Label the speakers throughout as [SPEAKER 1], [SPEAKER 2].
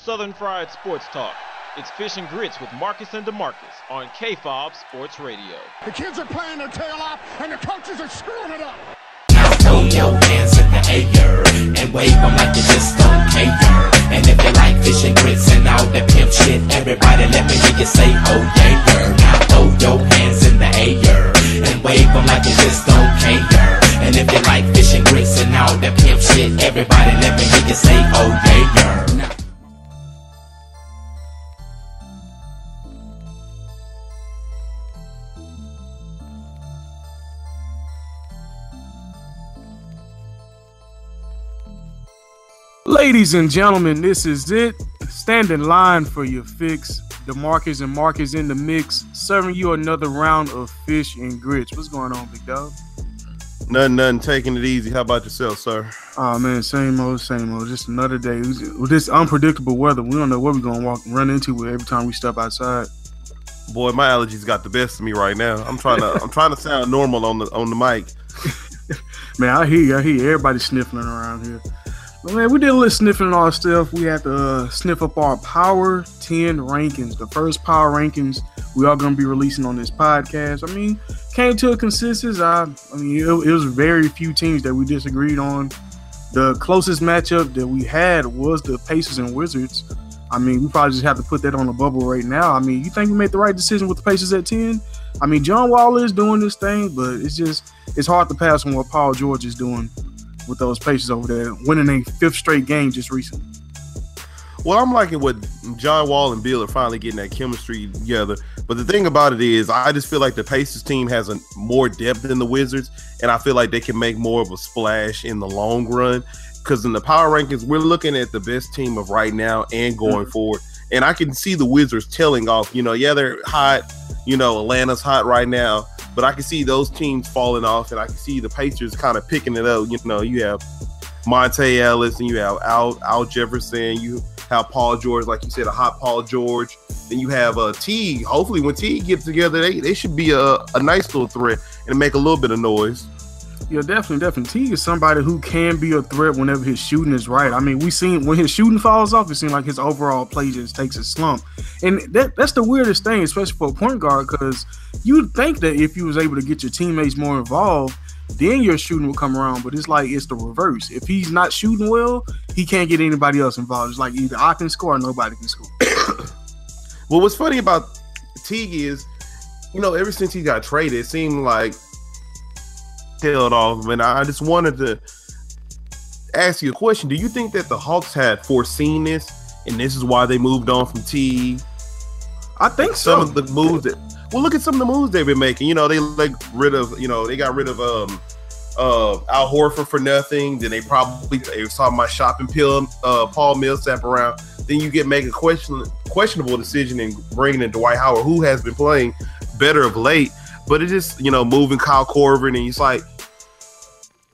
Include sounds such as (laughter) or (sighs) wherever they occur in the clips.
[SPEAKER 1] Southern Fried Sports Talk. It's Fish and Grits with Marcus and DeMarcus on KFOB Sports Radio.
[SPEAKER 2] The kids are playing their tail off, and the coaches are screwing it up.
[SPEAKER 3] Now throw your hands in the air and wave them like you just don't care. And if you like fish and grits and all that pimp shit, everybody let me hear you say, oh yeah. Now throw your hands in the air and wave them like you just don't care. And if you like fish and grits and all that pimp shit, everybody let me hear you say, oh yeah. Now,
[SPEAKER 4] Ladies and gentlemen, this is it. Stand in line for your fix. DeMarcus and Marcus in the mix, serving you another round of fish and grits. What's going on, big dog?
[SPEAKER 5] Nothing, nothing. Taking it easy. How about yourself, sir?
[SPEAKER 4] Oh man, same old, same old. Just another day with this unpredictable weather. We don't know what we're gonna walk run into every time we step outside.
[SPEAKER 5] Boy, my allergies got the best of me right now. I'm trying to, (laughs) I'm trying to sound normal on the on the mic. (laughs)
[SPEAKER 4] Man, I hear you. I hear you. everybody sniffling around here. But man, we did a little sniffing and all that stuff. We had to uh, sniff up our Power 10 rankings, the first Power rankings we are going to be releasing on this podcast. I mean, came to a consensus. I, I mean, it, it was very few teams that we disagreed on. The closest matchup that we had was the Pacers and Wizards. I mean, we probably just have to put that on the bubble right now. I mean, you think we made the right decision with the Pacers at 10? I mean, John Wall is doing this thing, but it's just it's hard to pass on what Paul George is doing with those Pacers over there, winning a fifth straight game just recently.
[SPEAKER 5] Well, I'm liking what John Wall and Beal are finally getting that chemistry together. But the thing about it is, I just feel like the Pacers team has a more depth than the Wizards, and I feel like they can make more of a splash in the long run. Because in the power rankings, we're looking at the best team of right now and going mm-hmm. forward. And I can see the Wizards telling off. You know, yeah, they're hot. You know, Atlanta's hot right now, but I can see those teams falling off, and I can see the Pacers kind of picking it up. You know, you have Monta Ellis, and you have Al Al Jefferson. You have Paul George, like you said, a hot Paul George. Then you have a uh, Teague. Hopefully, when Teague gets together, they, they should be a, a nice little threat and make a little bit of noise.
[SPEAKER 4] Yeah, definitely, definitely. Teague is somebody who can be a threat whenever his shooting is right. I mean, we seen when his shooting falls off, it seems like his overall play just takes a slump, and that that's the weirdest thing, especially for a point guard, because you'd think that if you was able to get your teammates more involved, then your shooting will come around. But it's like it's the reverse. If he's not shooting well, he can't get anybody else involved. It's like either I can score or nobody can score. (coughs)
[SPEAKER 5] well, what's funny about Teague is, you know, ever since he got traded, it seemed like tailed off. And I just wanted to ask you a question. Do you think that the Hawks had foreseen this and this is why they moved on from Teague?
[SPEAKER 4] I think
[SPEAKER 5] some
[SPEAKER 4] so.
[SPEAKER 5] of the moves that well, look at some of the moves they've been making. You know, they like rid of, you know, they got rid of um uh Al Horford for nothing. Then they probably they saw my shopping pill uh Paul Millsap around. Then you get make a question questionable decision and bringing in Dwight Howard, who has been playing better of late. But it just, you know, moving Kyle Korver and he's like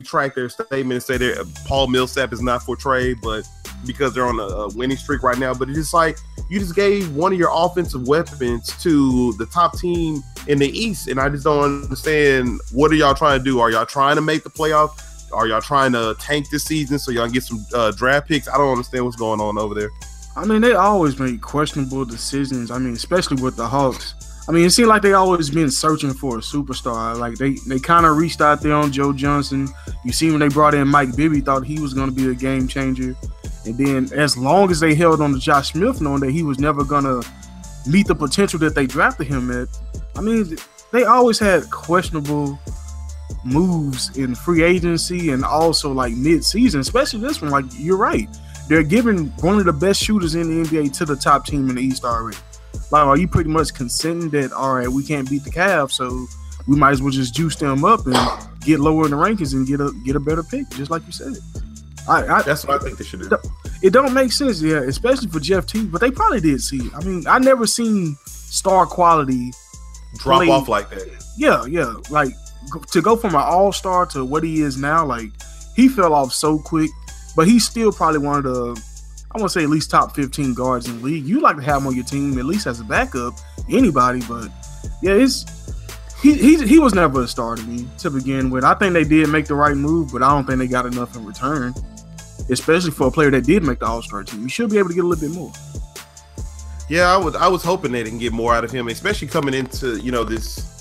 [SPEAKER 5] track their statement and say that Paul Millsap is not for trade, but because they're on a, a, winning streak right now. But it's just like you just gave one of your offensive weapons to the top team in the East, and I just don't understand what are y'all trying to do? Are y'all trying to make the playoff? Are y'all trying to tank this season so y'all can get some uh, draft picks? I don't understand what's going on over there.
[SPEAKER 4] I mean, they always make questionable decisions. I mean, especially with the Hawks. I mean, it seemed like they always been searching for a superstar. Like they they kind of reached out there on Joe Johnson. You see when they brought in Mike Bibby, thought he was going to be a game changer. And then as long as they held on to Josh Smith, knowing that he was never going to meet the potential that they drafted him at, I mean, they always had questionable moves in free agency and also like mid-season, especially this one. Like you're right, they're giving one of the best shooters in the NBA to the top team in the East already. Like, are you pretty much consenting that all right, we can't beat the Cavs, so we might as well just juice them up and get lower in the rankings and get a get a better pick, just like you said.
[SPEAKER 5] I, I, That's what I think they should do.
[SPEAKER 4] It don't make sense, yeah, especially for Jeff Teague. But they probably did see. I mean, I never seen star quality
[SPEAKER 5] drop play. off like that.
[SPEAKER 4] Yeah, yeah, like to go from an all star to what he is now, like he fell off so quick. But he's still probably one of the I want to say at least top 15 guards in the league. You like to have him on your team at least as a backup, anybody. But yeah, it's he, he he was never a star to me to begin with. I think they did make the right move, but I don't think they got enough in return. especially for a player that did make the All Star team. You should be able to get a little bit more.
[SPEAKER 5] Yeah, I was I was hoping they can get more out of him, especially coming into you know this.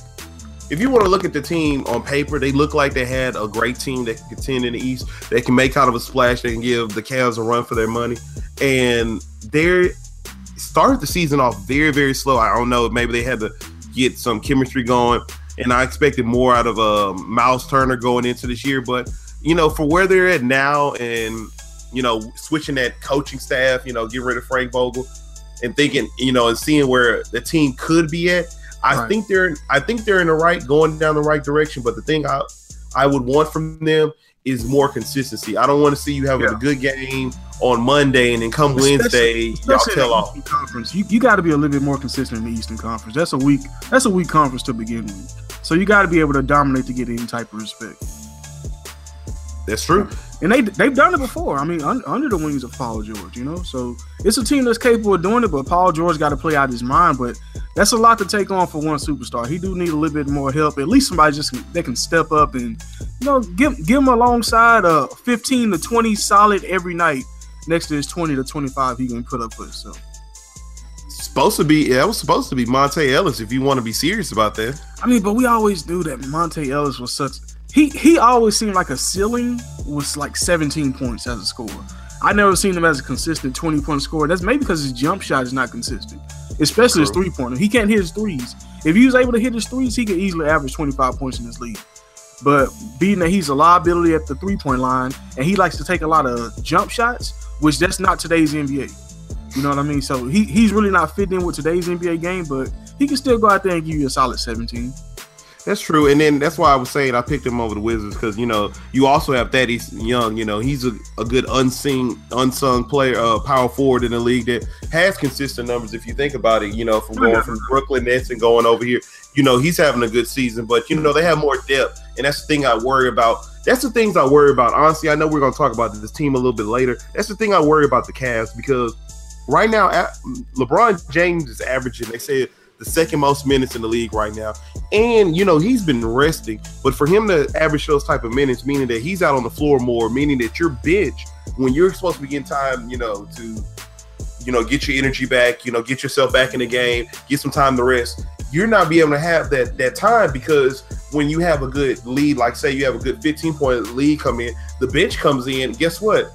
[SPEAKER 5] If you want to look at the team on paper, they look like they had a great team that can contend in the East. They can make kind of a splash. They can give the Cavs a run for their money, and they started the season off very very slow. I don't know, maybe they had to get some chemistry going, and I expected more out of uh, Miles Turner going into this year, but you know, for where they're at now, and you know, switching that coaching staff, you know, getting rid of Frank Vogel and thinking, you know, and seeing where the team could be at. I
[SPEAKER 4] Right.
[SPEAKER 5] think they're I think they're in the right going down the right direction. But the thing I I would want from them is more consistency. I don't want to see you having
[SPEAKER 4] Yeah.
[SPEAKER 5] a good game on Monday and then come
[SPEAKER 4] Especially-
[SPEAKER 5] Wednesday, y'all tell off.
[SPEAKER 4] Conference, you, you got to be a little bit more consistent in the Eastern Conference. That's a weak that's a weak conference to begin with. So you got to be able to dominate to get any type of respect.
[SPEAKER 5] That's true.
[SPEAKER 4] And they they've done it before. I mean, un, under the wings of Paul George, you know. So it's a team that's capable of doing it, but Paul George got to play out his mind. But that's a lot to take on for one superstar. He do need a little bit more help. At least somebody just that can step up and you know give give him alongside uh 15 to 20 solid every night next to his 20 to 25 he can put up for himself.
[SPEAKER 5] Supposed to be that was supposed to be Monta Ellis if you want to be serious about that.
[SPEAKER 4] I mean, but we always knew that Monta Ellis was such. He he always seemed like a ceiling was like 17 points as a scorer. I never seen him as a consistent 20 point scorer. That's maybe because his jump shot is not consistent, especially his three pointer. He can't hit his threes. If he was able to hit his threes, he could easily average 25 points in this league. But being that he's a liability at the three point line and he likes to take a lot of jump shots, which that's not today's NBA. You know what I mean? So he, he's really not fitting in with today's NBA game, but he can still go out there and give you a solid 17.
[SPEAKER 5] That's true, and then that's why I was saying I picked him over the Wizards because you know you also have Thaddeus Young. You know he's a, a good unseen, unsung player, uh, power forward in the league that has consistent numbers. If you think about it, you know from going from Brooklyn Nets and going over here, you know he's having a good season. But you know they have more depth, and that's the thing I worry about. That's the things I worry about. Honestly, I know we're going to talk about this team a little bit later. That's the thing I worry about the Cavs because right now a- LeBron James is averaging. They said the second most minutes in the league right now. And you know he's been resting, but for him to average those type of minutes, meaning that he's out on the floor more, meaning that your bench, when you're supposed to be getting time, you know, to you know get your energy back, you know, get yourself back in the game, get some time to rest. You're not be able to have that that time because when you have a good lead, like say you have a good 15 point lead come in, the bench comes in. Guess what?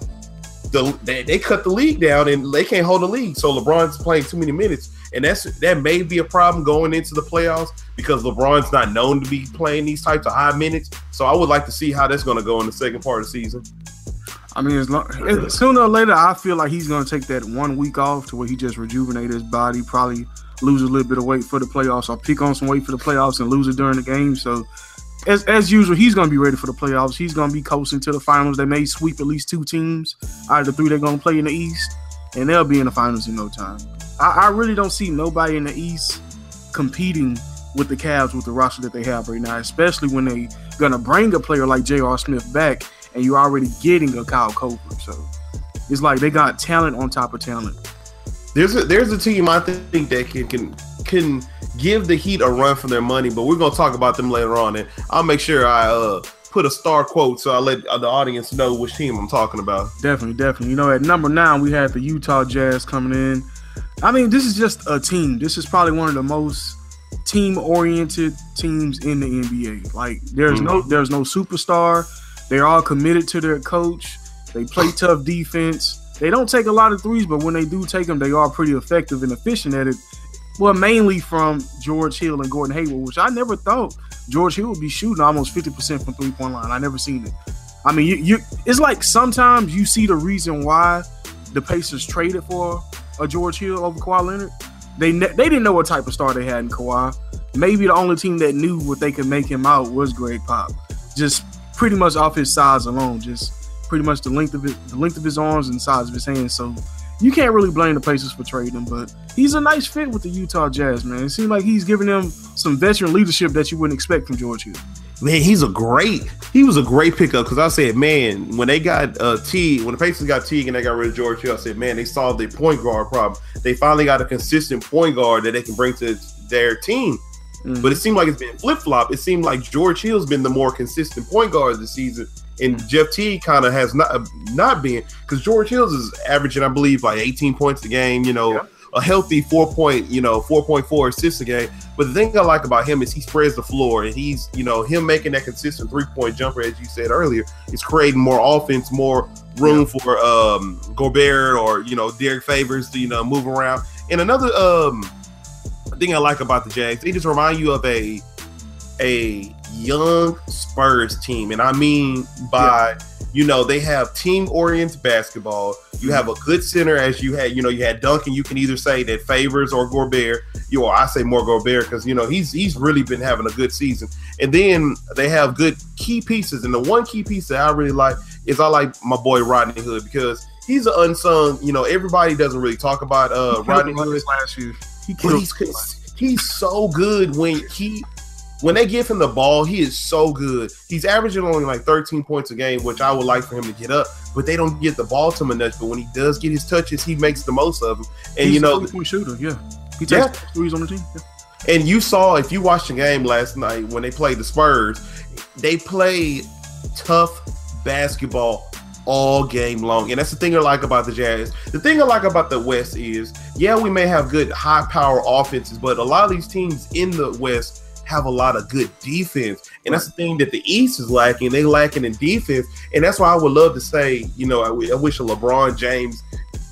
[SPEAKER 5] The, they, they cut the league down and they can't hold the league. So LeBron's playing too many minutes, and that's that may be a problem going into the playoffs because LeBron's not known to be playing these types of high minutes. So I would like to see how that's going to go in the second part of the season.
[SPEAKER 4] I mean, as long, as- sooner or later, I feel like he's going to take that one week off to where he just rejuvenate his body, probably lose a little bit of weight for the playoffs, or pick on some weight for the playoffs and lose it during the game. So, as as usual, he's going to be ready for the playoffs. He's going to be coasting to the finals. They may sweep at least two teams out of the three they're going to play in the East, and they'll be in the finals in no time. I, I really don't see nobody in the East competing with the Cavs with the roster that they have right now, especially when they going to bring a player like J.R. Smith back and you're already getting a Kyle Korver. So it's like they got talent on top of talent.
[SPEAKER 5] There's a there's a team I think that can can can give the Heat a run for their money, but we're gonna talk about them later on, and I'll make sure I uh, put a star quote so I let the audience know which team I'm talking about.
[SPEAKER 4] Definitely, definitely. You know, at number nine, we had the Utah Jazz coming in. I mean, this is just a team. This is probably one of the most team-oriented teams in the NBA. Like, there's no, mm-hmm. there's no superstar. They're all committed to their coach. They play (sighs) tough defense. They don't take a lot of threes, but when they do take them, they are pretty effective and efficient at it. Well, mainly from George Hill and Gordon Hayward, which I never thought George Hill would be shooting almost 50% from three-point line. I never seen it. I mean, you, you it's like sometimes you see the reason why the Pacers traded for a George Hill over Kawhi Leonard. They ne- they didn't know what type of star they had in Kawhi. Maybe the only team that knew what they could make him out was Gregg Pop. Just pretty much off his size alone, just pretty much the length of it, the length of his arms and size of his hands. So you can't really blame the Pacers for trading him, but he's a nice fit with the Utah Jazz, man. It seems like he's giving them some veteran leadership that you wouldn't expect from George Hill.
[SPEAKER 5] Man, he's a great. He was a great pickup because I said, man, when they got uh, Teague, when the Pacers got Teague and they got rid of George Hill, I said, man, they solved their point guard problem. They finally got a consistent point guard that they can bring to their team.
[SPEAKER 4] Mhm.
[SPEAKER 5] But it seemed like it's been flip flop. It seemed like George Hill's been the more consistent point guard this season and Jeff Teague kind of has not not been because George Hills is averaging, I believe, like 18 points a game. You know,
[SPEAKER 4] Yeah.
[SPEAKER 5] a healthy four point, you know, 4.4 assists a game. But the thing I like about him is he spreads the floor, and he's, you know, him making that consistent three point jumper, as you said earlier, is creating more offense, more room for um Gobert or you know Derrick Favors to you know move around. And another um thing I like about the Jazz, they just remind you of a a young Spurs team, and I mean by you know they have team oriented basketball. You have a good center, as you had. You know you had Duncan. You can either say that favors or Gobert. You or I say more Gobert because you know he's he's really been having a good season. And then they have good key pieces, and the one key piece that I really like is I like my boy Rodney Hood because he's an unsung. You know everybody doesn't really talk about uh Rodney Hood
[SPEAKER 4] last year. He
[SPEAKER 5] but he's he's so good when he when they give him the ball, he is so good. He's averaging only like 13 points a game, which I would like for him to get up, but they don't get the ball to him enough. But when he does get his touches, he makes the most of them. And
[SPEAKER 4] He's
[SPEAKER 5] you know,
[SPEAKER 4] a point shooter. Yeah, he takes
[SPEAKER 5] Yeah.
[SPEAKER 4] threes on the team. Yeah.
[SPEAKER 5] and you saw if you watched the game last night when they played the Spurs, they played tough basketball all game long. And that's the thing I like about the Jazz. The thing I like about the West is, yeah, we may have good high power offenses, but a lot of these teams in the West have a lot of good defense. And that's the thing that the East is lacking. They lacking in defense. And that's why I would love to say, you know, I, wish a LeBron James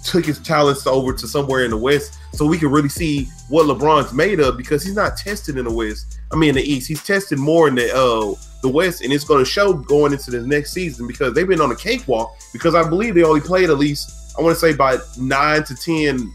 [SPEAKER 5] took his talents over to somewhere in the West so we can really see what LeBron's made of because he's not tested in the West. I mean, in the East, he's tested more in the uh the West, and it's going to show going into the next season because they've been on a cakewalk. Because I believe they only played at least I want to say by nine to ten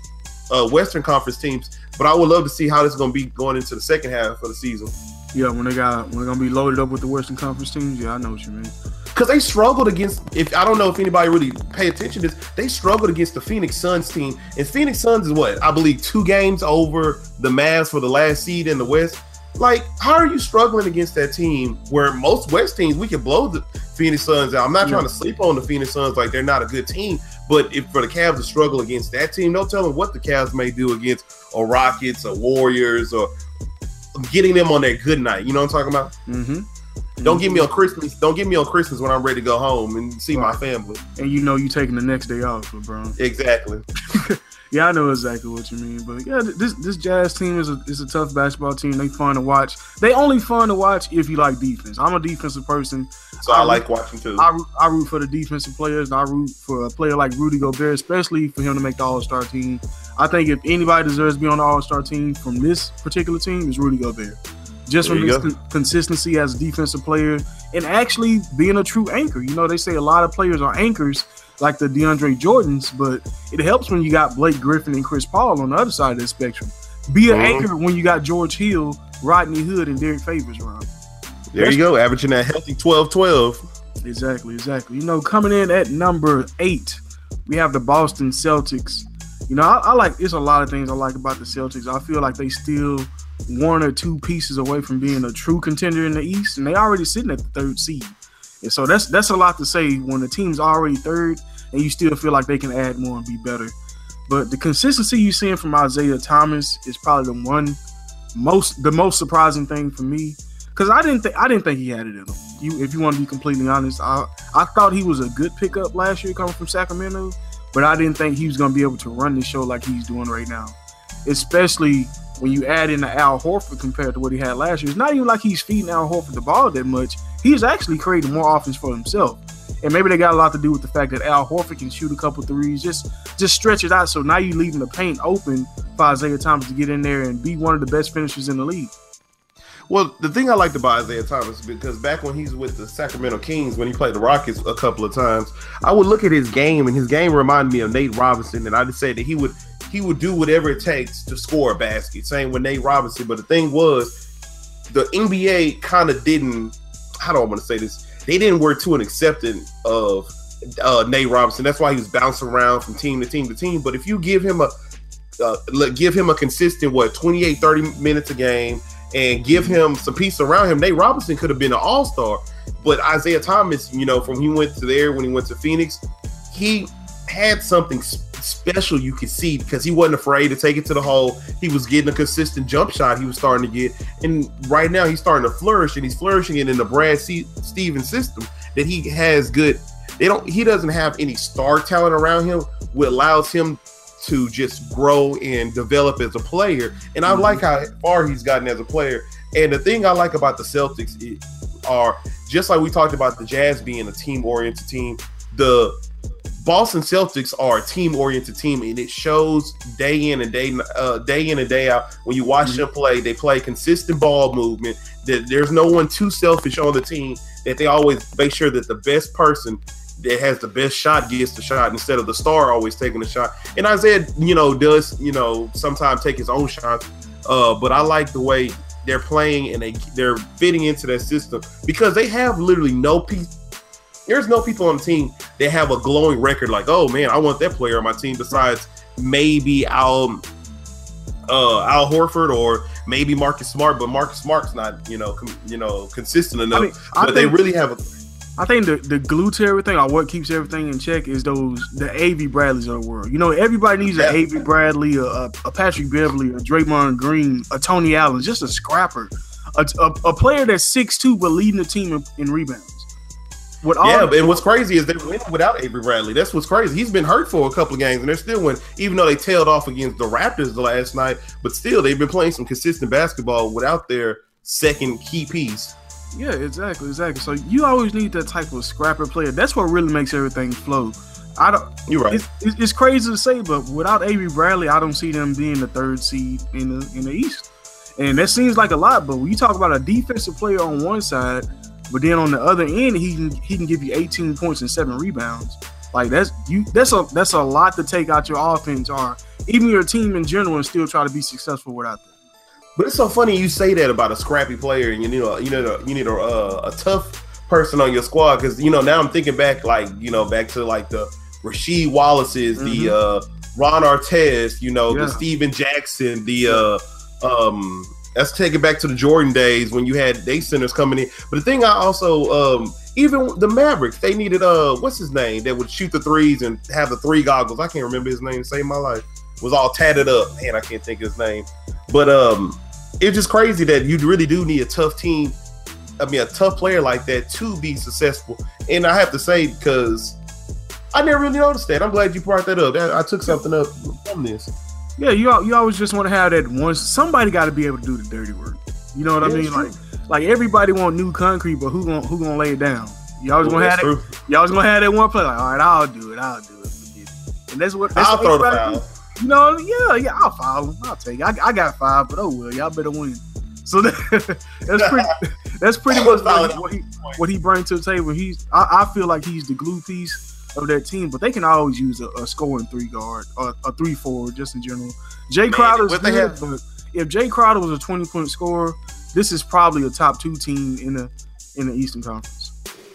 [SPEAKER 5] uh, Western Conference teams. But I would love to see how this is going to be going into the second half of the season
[SPEAKER 4] Yeah, when they got when they're gonna be loaded up with the Western Conference teams. Yeah, I know what you mean.
[SPEAKER 5] because they struggled against. If I don't know if anybody really pay attention to this, they struggled against the Phoenix Suns team, and Phoenix Suns is what I believe two games over the Mavs for the last seed in the West. Like, how are you struggling against that team where most West teams we can blow the Phoenix Suns out? I'm not trying to sleep on the Phoenix Suns like they're not a good team, but if for the Cavs to struggle against that team, no telling what the Cavs may do against a Rockets, or Warriors, or getting them on their good night. You know what I'm talking about?
[SPEAKER 4] Mm-hmm.
[SPEAKER 5] Don't get me on Christmas. Don't get me on Christmas when I'm ready to go home and see my family.
[SPEAKER 4] And you know you taking the next day off, LeBron.
[SPEAKER 5] Exactly.
[SPEAKER 4] Yeah, I know exactly what you mean. But yeah, this this Jazz team is a is a tough basketball team. They fun to watch. They only fun to watch if you like defense. I'm a defensive person.
[SPEAKER 5] So I like watching too.
[SPEAKER 4] I root, I root for the defensive players. And I root for a player like Rudy Gobert, especially for him to make the All Star team. I think if anybody deserves to be on the All Star team from this particular team, is Rudy Gobert. Just
[SPEAKER 5] There
[SPEAKER 4] from his con- consistency as a defensive player and actually being a true anchor. You know, they say a lot of players are anchors, like the DeAndre Jordans, but it helps when you got Blake Griffin and Chris Paul on the other side of the spectrum. Be an
[SPEAKER 5] Mhm.
[SPEAKER 4] anchor when you got George Hill, Rodney Hood, and Derrick Favors around.
[SPEAKER 5] there you go, averaging that healthy 12-12.
[SPEAKER 4] Exactly, exactly. You know, coming in at number eight, we have the Boston Celtics. You know, I, I like. it's a lot of things I like about the Celtics. I feel like they still one or two pieces away from being a true contender in the East, and they already sitting at the third seed. And so that's that's a lot to say when the team's already third, and you still feel like they can add more and be better. But the consistency you're seeing from Isaiah Thomas is probably the one most the most surprising thing for me because I didn't think I didn't think he had it in him. You, if you want to be completely honest, I I thought he was a good pickup last year coming from Sacramento, but I didn't think he was going to be able to run the show like he's doing right now. Especially when you add in the Al Horford compared to what he had last year. It's not even like he's feeding Al Horford the ball that much. He's actually creating more offense for himself. And maybe they got a lot to do with the fact that Al Horford can shoot a couple threes, just just stretch it out. So now you're leaving the paint open for Isaiah Thomas to get in there and be one of the best finishers in the league.
[SPEAKER 5] Well, the thing I liked about Isaiah Thomas because back when he's with the Sacramento Kings, when he played the Rockets a couple of times, I would look at his game, and his game reminded me of Nate Robinson, and I'd say that he would he would do whatever it takes to score a basket. Same with Nate Robinson, but the thing was, the NBA kind of didn't. How do I want to say this? They didn't work to an acceptance of uh, Nate Robinson. That's why he was bouncing around from team to team to team. But if you give him a uh, give him a consistent what 28 30 minutes a game and give him some peace around him nate robinson could have been an all-star but isaiah thomas you know from he went to there when he went to phoenix he had something special you could see because he wasn't afraid to take it to the hole he was getting a consistent jump shot he was starting to get and right now he's starting to flourish and he's flourishing it in the brad C- stevens system that he has good. They don't. He doesn't have any star talent around him, which allows him to just grow and develop as a player. And I
[SPEAKER 4] Mhm.
[SPEAKER 5] like how far he's gotten as a player. And the thing I like about the Celtics i- are just like we talked about the Jazz being a team oriented team. The Boston Celtics are a team oriented team, and it shows day in and day uh, day in and day out. When you watch
[SPEAKER 4] Mhm.
[SPEAKER 5] them play, they play consistent ball movement. That there's no one too selfish on the team. That they always make sure that the best person that has the best shot gets the shot instead of the star always taking the shot. And Isaiah, you know, does you know sometimes take his own shots. Uh, but I like the way they're playing and they they're fitting into that system because they have literally no piece. There's no people on the team that have a glowing record like, oh man, I want that player on my team. Besides maybe Al, uh, Al Horford or maybe Marcus Smart, but Marcus Smart's not you know com- you know consistent enough.
[SPEAKER 4] I mean, I
[SPEAKER 5] but they
[SPEAKER 4] think,
[SPEAKER 5] really have a
[SPEAKER 4] I think the, the glue to everything, or what keeps everything in check, is those the Avery Bradleys of the world. You know, everybody needs an. Avery Bradley, a, a, a Patrick Beverley, a Draymond Green, a Tony Allen, just a scrapper, a, a, a player that's six two but leading the team in, in rebounds. With all
[SPEAKER 5] Yeah, and what's crazy is they're winning without Avery Bradley. That's what's crazy. He's been hurt for a couple of games, and they're still winning, even though they tailed off against the Raptors the last night. But still, they've been playing some consistent basketball without their second key piece.
[SPEAKER 4] Yeah, exactly, exactly. So you always need that type of scrapper player. That's what really makes everything flow. I don't.
[SPEAKER 5] You're right.
[SPEAKER 4] It's, it's, it's crazy to say, but without Avery Bradley, I don't see them being the third seed in the in the East. And that seems like a lot, but when you talk about a defensive player on one side, but then on the other end, he can he can give you 18 points and seven rebounds. Like that's you. That's a that's a lot to take out your offense, or even your team in general, and still try to be successful without that.
[SPEAKER 5] But it's so funny you say that about a scrappy player, and you need a you need a you need a, uh, a tough person on your squad because you know now I'm thinking back like you know back to like the Rasheed Wallace's, the uh, Ron Artest, you know
[SPEAKER 4] Yeah.
[SPEAKER 5] the Stephen Jackson, the uh, um. Let's take it back to the Jordan days when you had day centers coming in. But the thing I also um even the Mavericks, they needed uh what's his name that would shoot the threes and have the three goggles. I can't remember his name save my life. Was all tatted up. Man, I can't think of his name. But um it's just crazy that you really do need a tough team. I mean, a tough player like that to be successful. And I have to say, because I never really noticed that. I'm glad you brought that up. I took something up from this.
[SPEAKER 4] Yeah, you you always just want to have that one. Somebody got to be able to do the dirty work. You know what I mean? Like like everybody want new concrete, but who gonna who gonna lay it down? Y'all always
[SPEAKER 5] Well,
[SPEAKER 4] gonna have
[SPEAKER 5] it.
[SPEAKER 4] Y'all always gonna have that one play. Like, all right, I'll do it. I'll do it. And that's what that's
[SPEAKER 5] I'll
[SPEAKER 4] what
[SPEAKER 5] throw the foul.
[SPEAKER 4] do. You know, yeah, yeah, I'll foul him. I'll take. It. I, I got five, but oh well, y'all better win. So (laughs) that, that's pretty. (laughs) That's pretty much what he, what he what he brings to the table. He's I, I feel like he's the glue piece of that team, but they can always use a, a scoring three guard or a three forward just in general.
[SPEAKER 5] Jae
[SPEAKER 4] Crowder's
[SPEAKER 5] what
[SPEAKER 4] good,
[SPEAKER 5] have-
[SPEAKER 4] but if Jay Crowder was a twenty point scorer, this is probably a top two team in the in the Eastern Conference.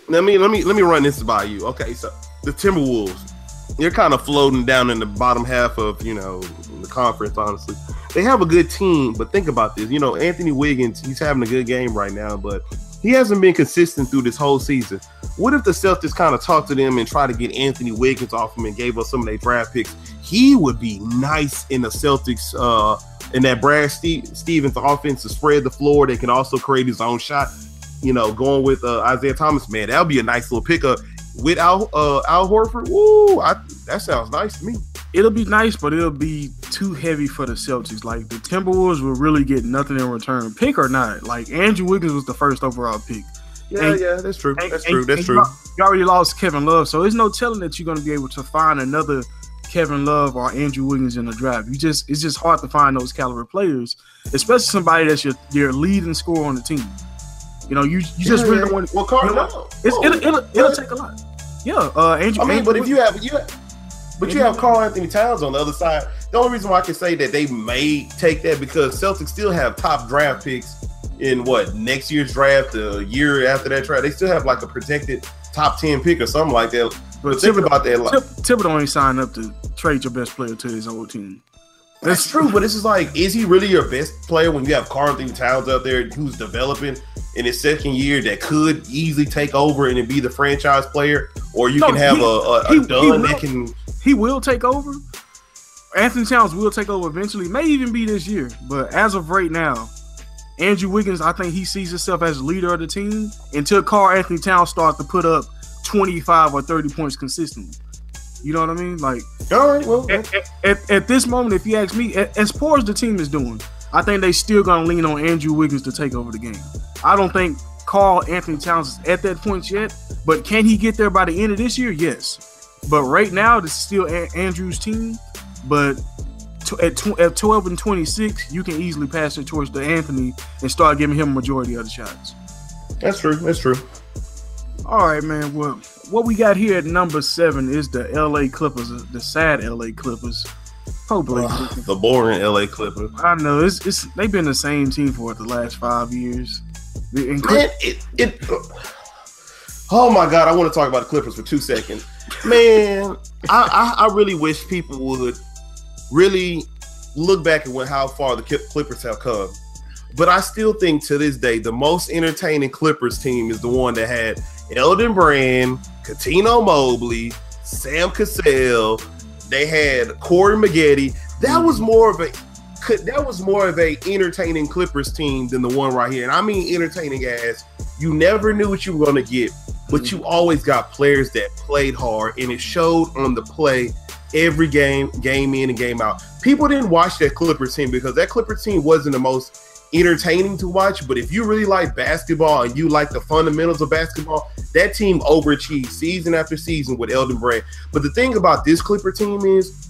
[SPEAKER 5] Let me let me let me run this by you. Okay, so the Timberwolves, they're kind of floating down in the bottom half of you know the conference. Honestly, they have a good team, but think about this. You know, Anthony Wiggins, he's having a good game right now, but he hasn't been consistent through this whole season. What if the Celtics kind of talked to them and try to get Anthony Wiggins off him and gave us some of their draft picks? He would be nice in the Celtics. uh in that Brad Ste- Stevens offense to spread the floor. They can also create his own shot you know, going with uh, Isaiah Thomas, man, that'll be a nice little pickup. With Al uh, Al Horford, woo, I, that sounds nice to me.
[SPEAKER 4] It'll be nice, but it'll be too heavy for the Celtics. Like the Timberwolves will really get nothing in return, pick or not. Like Andrew Wiggins was the first overall pick.
[SPEAKER 5] Yeah,
[SPEAKER 4] And-
[SPEAKER 5] yeah, that's true.
[SPEAKER 4] And-
[SPEAKER 5] That's
[SPEAKER 4] and-
[SPEAKER 5] true. That's true.
[SPEAKER 4] You, already lost Kevin Love, so there's no telling that you're going to be able to find another Kevin Love or Andrew Wiggins in the draft. You just it's just hard to find those caliber players, especially somebody that's your your leading scorer on the team. You know, you you just
[SPEAKER 5] Yeah,
[SPEAKER 4] really want.
[SPEAKER 5] well, Karl,
[SPEAKER 4] you know
[SPEAKER 5] no. Oh,
[SPEAKER 4] it'll, it'll, it'll take a lot. Yeah, uh, Andrew.
[SPEAKER 5] I mean,
[SPEAKER 4] Andrew
[SPEAKER 5] but if you have you, have, but you have Karl Anthony Towns on the other side. The only reason why I can say that they may take that because Celtics still have top draft picks in what next year's draft, the year after that draft. They still have like a protected top ten pick or something like that. But think
[SPEAKER 4] Thibodeau-
[SPEAKER 5] about that. Like,
[SPEAKER 4] Thibodeau ain't signed up to trade your best player to his old team.
[SPEAKER 5] That's true, but this is like, is he really your best player when you have Karl Anthony Towns out there who's developing in his second year that could easily take over and be the franchise player, or you
[SPEAKER 4] No,
[SPEAKER 5] can have
[SPEAKER 4] he-
[SPEAKER 5] a, a, a
[SPEAKER 4] he- he
[SPEAKER 5] Dunn that can.
[SPEAKER 4] He will take over. Anthony Towns will take over eventually. May even be this year, but as of right now, Andrew Wiggins, I think he sees himself as leader of the team until Karl Anthony Towns starts to put up 25 or 30 points consistently. You know what I mean? Like,
[SPEAKER 5] all right, well,
[SPEAKER 4] at, at, at, this moment, if you ask me, as poor as the team is doing, I think they still gonna lean on Andrew Wiggins to take over the game. I don't think Karl Anthony Towns is at that point yet, but can he get there by the end of this year? Yes. But right now, this is still a- Andrew's team. But t- at, tw- at 12 and 26, you can easily pass the torch to Anthony and start giving him a majority of the shots.
[SPEAKER 5] That's true. That's true.
[SPEAKER 4] All right, man. Well, what we got here at number seven is the LA Clippers, uh, the sad LA Clippers.
[SPEAKER 5] Oh, the boring LA Clippers.
[SPEAKER 4] I know it's it's they've been the same team for the last five years.
[SPEAKER 5] Man, it, it Oh my god, I want to talk about the Clippers for two seconds. Man, I, I, I really wish people would really look back at when, how far the Clippers have come. But I still think to this day the most entertaining Clippers team is the one that had Elton Brand, Cuttino Mobley, Sam Cassell. They had Corey Maggette. That was more of a that was more of a entertaining Clippers team than the one right here. And I mean entertaining as you never knew what you were going to get, but mm-hmm. you always got players that played hard, and it showed on the play every game, game in and game out. People didn't watch that Clippers team because that Clippers team wasn't the most entertaining to watch. But if you really like basketball and you like the fundamentals of basketball, that team overachieved season after season with Elton Brand. But the thing about this Clipper team is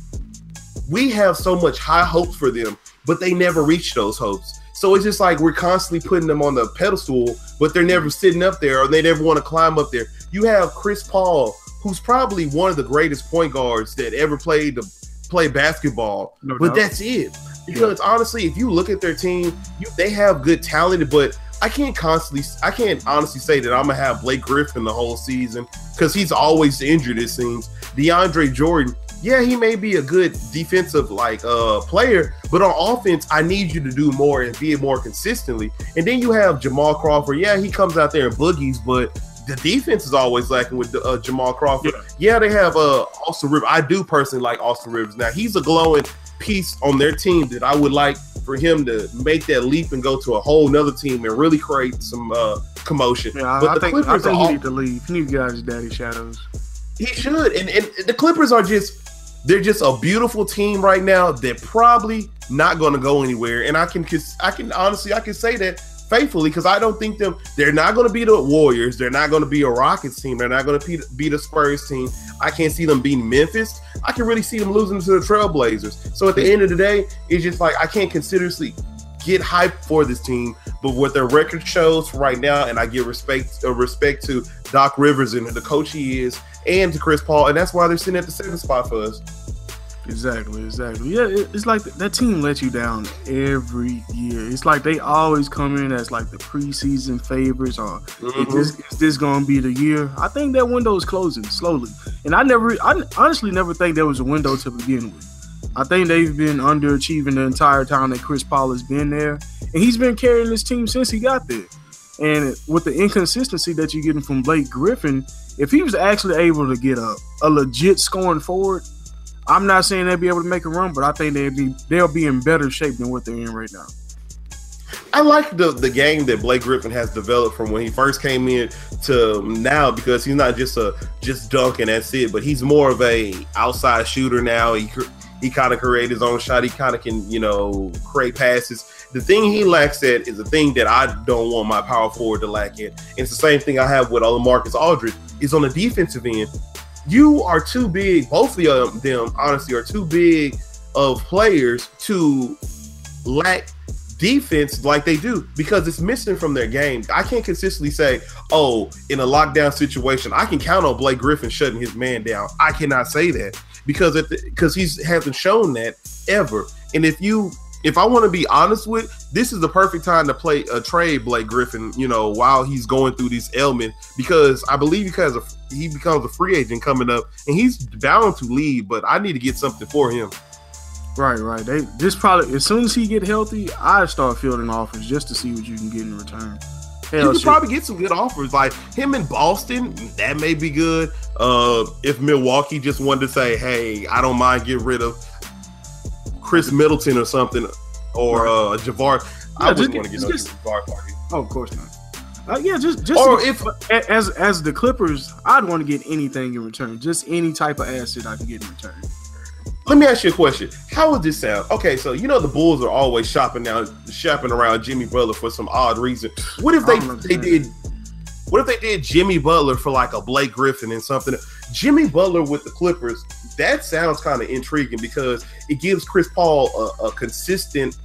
[SPEAKER 5] we have so much high hopes for them, but they never reach those hopes. So it's just like we're constantly putting them on the pedestal, but they're never sitting up there or they never want to climb up there. You have Chris Paul, who's probably one of the greatest point guards that ever played to play basketball, no but that's it. Because yeah. honestly, if you look at their team, you, they have good talent, but I can't constantly, I can't honestly say that I'm gonna have Blake Griffin the whole season because he's always injured. It seems DeAndre Jordan, yeah, he may be a good defensive like uh player, but on offense, I need you to do more and be more consistently. And then you have Jamal Crawford. Yeah, he comes out there and boogies, but the defense is always lacking with uh, Jamal Crawford. Yeah. yeah. they have uh Austin Rivers. I do personally like Austin Rivers. Now he's a glowing piece on their team that I would like for him to make that leap and go to a whole nother team and really create some uh, commotion.
[SPEAKER 4] Yeah, but I, the think, Clippers I think he all, need to leave. He needs to get out his daddy shadows.
[SPEAKER 5] He should. And, and the Clippers are just they're just a beautiful team right now. They're probably not going to go anywhere. And I can I can honestly I can say that faithfully because I don't think them they're not going to be the Warriors. They're not going to be a Rockets team. They're not going to be the Spurs team. I can't see them beating Memphis. I can really see them losing to the Trailblazers. So at the end of the day, it's just like I can't considerously get hyped for this team, but what their record shows right now, and I give respect uh, respect to Doc Rivers and the coach he is, and to Chris Paul, and that's why they're sitting at the seventh spot for us.
[SPEAKER 4] Exactly, exactly. Yeah, it's like that team lets you down every year. It's like they always come in as like the preseason favorites, or mm-hmm. is, this, is this gonna be the year? I think that window is closing slowly, and I never, I honestly never think there was a window to begin with. I think they've been underachieving the entire time that Chris Paul has been there, and he's been carrying this team since he got there. And with the inconsistency that you're getting from Blake Griffin, if he was actually able to get a, a legit scoring forward I'm not saying they'll be able to make a run, but I think they'll be they'll be in better shape than what they're in right now.
[SPEAKER 5] I like the the game that Blake Griffin has developed from when he first came in to now because he's not just a just dunking that's it, but he's more of a outside shooter now. He he kind of create his own shot. He kind of can you know create passes. The thing he lacks at is the thing that I don't want my power forward to lack at. And it's the same thing I have with uh, Marcus Aldridge is on the defensive end you are too big. Both of them, honestly, are too big of players to lack defense like they do because it's missing from their game. I can't consistently say, oh, in a lockdown situation, I can count on Blake Griffin shutting his man down. I cannot say that because because he's hasn't shown that ever. And if you if I want to be honest with, this is the perfect time to play a trade Blake Griffin, you know, while he's going through these ailments because I believe because of, he becomes a free agent coming up and he's bound to leave, but I need to get something for him.
[SPEAKER 4] Right, right. They this probably as soon as he get healthy, I start fielding offers just to see what you can get in return.
[SPEAKER 5] Hell, you could probably get some good offers like him in Boston. That may be good. Uh, if Milwaukee just wanted to say, "Hey, I don't mind get rid of Khris Middleton or something, or uh, Javar. I
[SPEAKER 4] Yeah, just
[SPEAKER 5] wouldn't want to
[SPEAKER 4] get-
[SPEAKER 5] get no
[SPEAKER 4] just
[SPEAKER 5] Javar party.
[SPEAKER 4] Oh, of course not. Uh, yeah, just just
[SPEAKER 5] Or if
[SPEAKER 4] as as the Clippers, I'd want to get anything in return. Just any type of asset I can get in return.
[SPEAKER 5] let me ask you a question. How would this sound? Okay, so you know the Bulls are always shopping now, shopping around Jimmy Butler for some odd reason. What if they they did? What if they did Jimmy Butler for like a Blake Griffin and something? Jimmy Butler with the Clippers. That sounds kind of intriguing because it gives Chris Paul a, a consistent,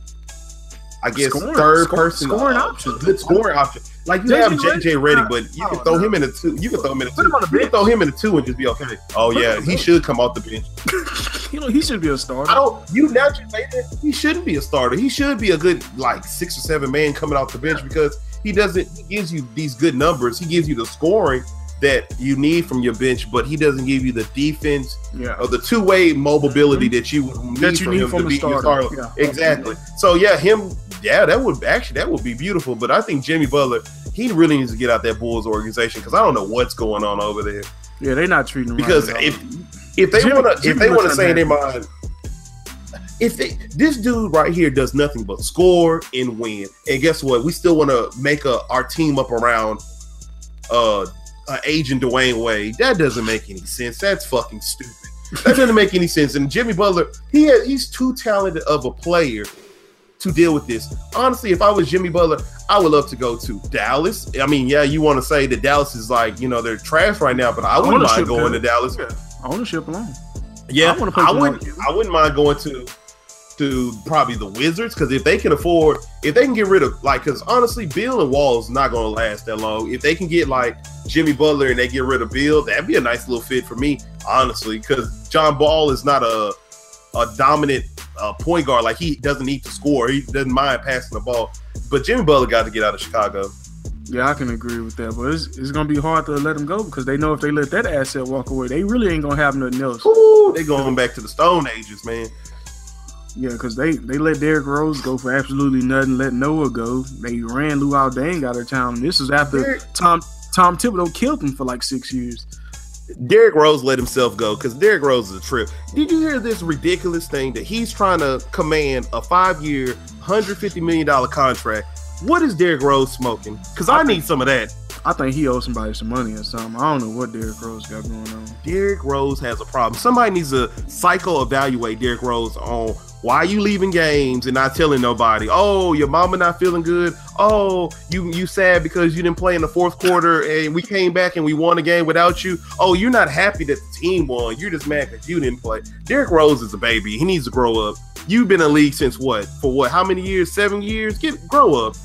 [SPEAKER 5] I guess,
[SPEAKER 4] Scoring-
[SPEAKER 5] third
[SPEAKER 4] score-
[SPEAKER 5] person
[SPEAKER 4] scoring
[SPEAKER 5] uh,
[SPEAKER 4] option.
[SPEAKER 5] good scoring option. Like you
[SPEAKER 4] JJ
[SPEAKER 5] have JJ
[SPEAKER 4] Redick,
[SPEAKER 5] Redick, but you can throw
[SPEAKER 4] no.
[SPEAKER 5] him in a two. You can throw him in a
[SPEAKER 4] Put
[SPEAKER 5] two.
[SPEAKER 4] him on the
[SPEAKER 5] You can
[SPEAKER 4] bench.
[SPEAKER 5] throw him in a two and just be okay. Oh
[SPEAKER 4] Put
[SPEAKER 5] yeah, he should come off the bench. (laughs)
[SPEAKER 4] You know, he should be a starter.
[SPEAKER 5] I don't. You now just say that he shouldn't be a starter. He should be a good like six or seven man coming off the bench because he doesn't. He gives you these good numbers. He gives you the scoring that you need from your bench, but he doesn't give you the defense
[SPEAKER 4] yeah.
[SPEAKER 5] or the two way mobility that you need,
[SPEAKER 4] That you
[SPEAKER 5] from
[SPEAKER 4] need
[SPEAKER 5] him
[SPEAKER 4] from
[SPEAKER 5] to
[SPEAKER 4] a
[SPEAKER 5] be your
[SPEAKER 4] starter.
[SPEAKER 5] starter.
[SPEAKER 4] Yeah.
[SPEAKER 5] Exactly. So yeah, him. Yeah, that would actually that would be beautiful. But I think Jimmy Butler, he really needs to get out that Bulls organization because I don't know what's going on over there.
[SPEAKER 4] Yeah, they're not treating him
[SPEAKER 5] Because
[SPEAKER 4] right
[SPEAKER 5] if if they want to if they want to say in their mind if they this dude right here does nothing but score and win and guess what we still want to make a our team up around uh, uh agent Dwyane Wade that doesn't make any sense that's fucking stupid that doesn't make any sense and Jimmy Butler he had, he's too talented of a player to deal with this honestly if I was Jimmy Butler I would love to go to Dallas I mean yeah you want to say that Dallas is like you know they're trash right now but I wouldn't mind
[SPEAKER 4] Ownership
[SPEAKER 5] going to. Dallas
[SPEAKER 4] Yeah. ownership alone.
[SPEAKER 5] yeah,
[SPEAKER 4] I
[SPEAKER 5] I wouldn't. I wouldn't mind going to to probably the Wizards because if they can afford, if they can get rid of like, because honestly, Beal and Wall is not going to last that long. If they can get like Jimmy Butler and they get rid of Beal, that'd be a nice little fit for me, honestly. Because John Wall is not a a dominant uh, point guard. Like he doesn't need to score. He doesn't mind passing the ball. But Jimmy Butler got to get out of Chicago.
[SPEAKER 4] Yeah, I can agree with that, but it's, it's gonna be hard to let him go because they know if they let that asset walk away, they really ain't gonna have nothing else.
[SPEAKER 5] Ooh, they going back to the Stone Ages, man.
[SPEAKER 4] Yeah, because they they let Derrick Rose go for absolutely nothing, let Noah go. They ran Luol Deng out of town. This is after
[SPEAKER 5] Derrick-
[SPEAKER 4] Tom Tom Thibodeau killed him for like six years.
[SPEAKER 5] Derrick Rose let himself go because Derrick Rose is a trip. Did you hear this ridiculous thing that he's trying to command a five-year, hundred fifty million dollar contract? What is Derrick Rose smoking? Because I need some of that.
[SPEAKER 4] I think he owes somebody some money or something. I don't know what Derrick Rose got going on.
[SPEAKER 5] Derrick Rose has a problem. Somebody needs to psycho evaluate Derrick Rose on why are you leaving games and not telling nobody. Oh, your mama not feeling good. Oh, you you sad because you didn't play in the fourth quarter and we came back and we won a game without you. Oh, you're not happy that the team won. You're just mad because you didn't play. Derrick Rose is a baby. He needs to grow up. You've been in league since what? For what? How many years? Seven years? Get grow up.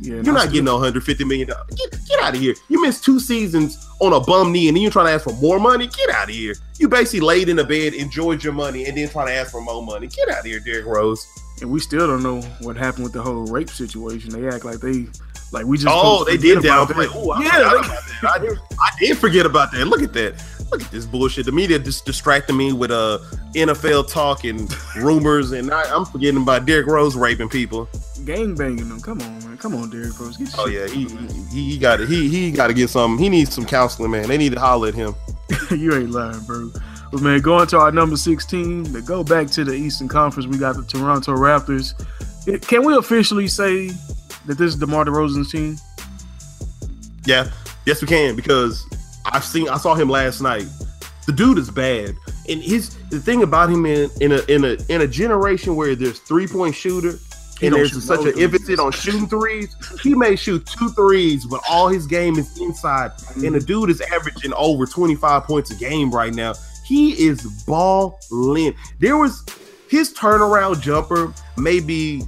[SPEAKER 4] Yeah,
[SPEAKER 5] You're not getting 150 million dollars. Get, get out of here. You missed two seasons on a bum knee, and then you're trying to ask for more money. Get out of here. You basically laid in the bed, enjoyed your money, and then trying to ask for more money. Get out of here, Derrick Rose.
[SPEAKER 4] And we still don't know what happened with the whole rape situation. They act like they like we just
[SPEAKER 5] Oh, they did downplay. Oh, I
[SPEAKER 4] yeah, they-
[SPEAKER 5] I did, I did forget about that. Look at that. Look at this bullshit. The media just distracting me with uh NFL talk and (laughs) rumors, and I, I'm forgetting about Derrick Rose raping people.
[SPEAKER 4] gang banging them. Come on, man. Come on, Derrick Rose.
[SPEAKER 5] Oh yeah, he he, he got to he he got to get some. He needs some counseling, man. They need to holler at him. (laughs)
[SPEAKER 4] you ain't lying, bro. But man, going to our number 16, to go back to the Eastern Conference, we got the Toronto Raptors. It- Can we officially say that this is DeMar DeRozan's team?
[SPEAKER 5] Yeah, yes we can because I've seen I saw him last night. The dude is bad, and his the thing about him in in a in a in a generation where there's three point shooter and there's such an emphasis on shooting threes. He may shoot two threes, but all his game is inside, and the dude is averaging over 25 points a game right now. He is balling. There was his turnaround jumper. Maybe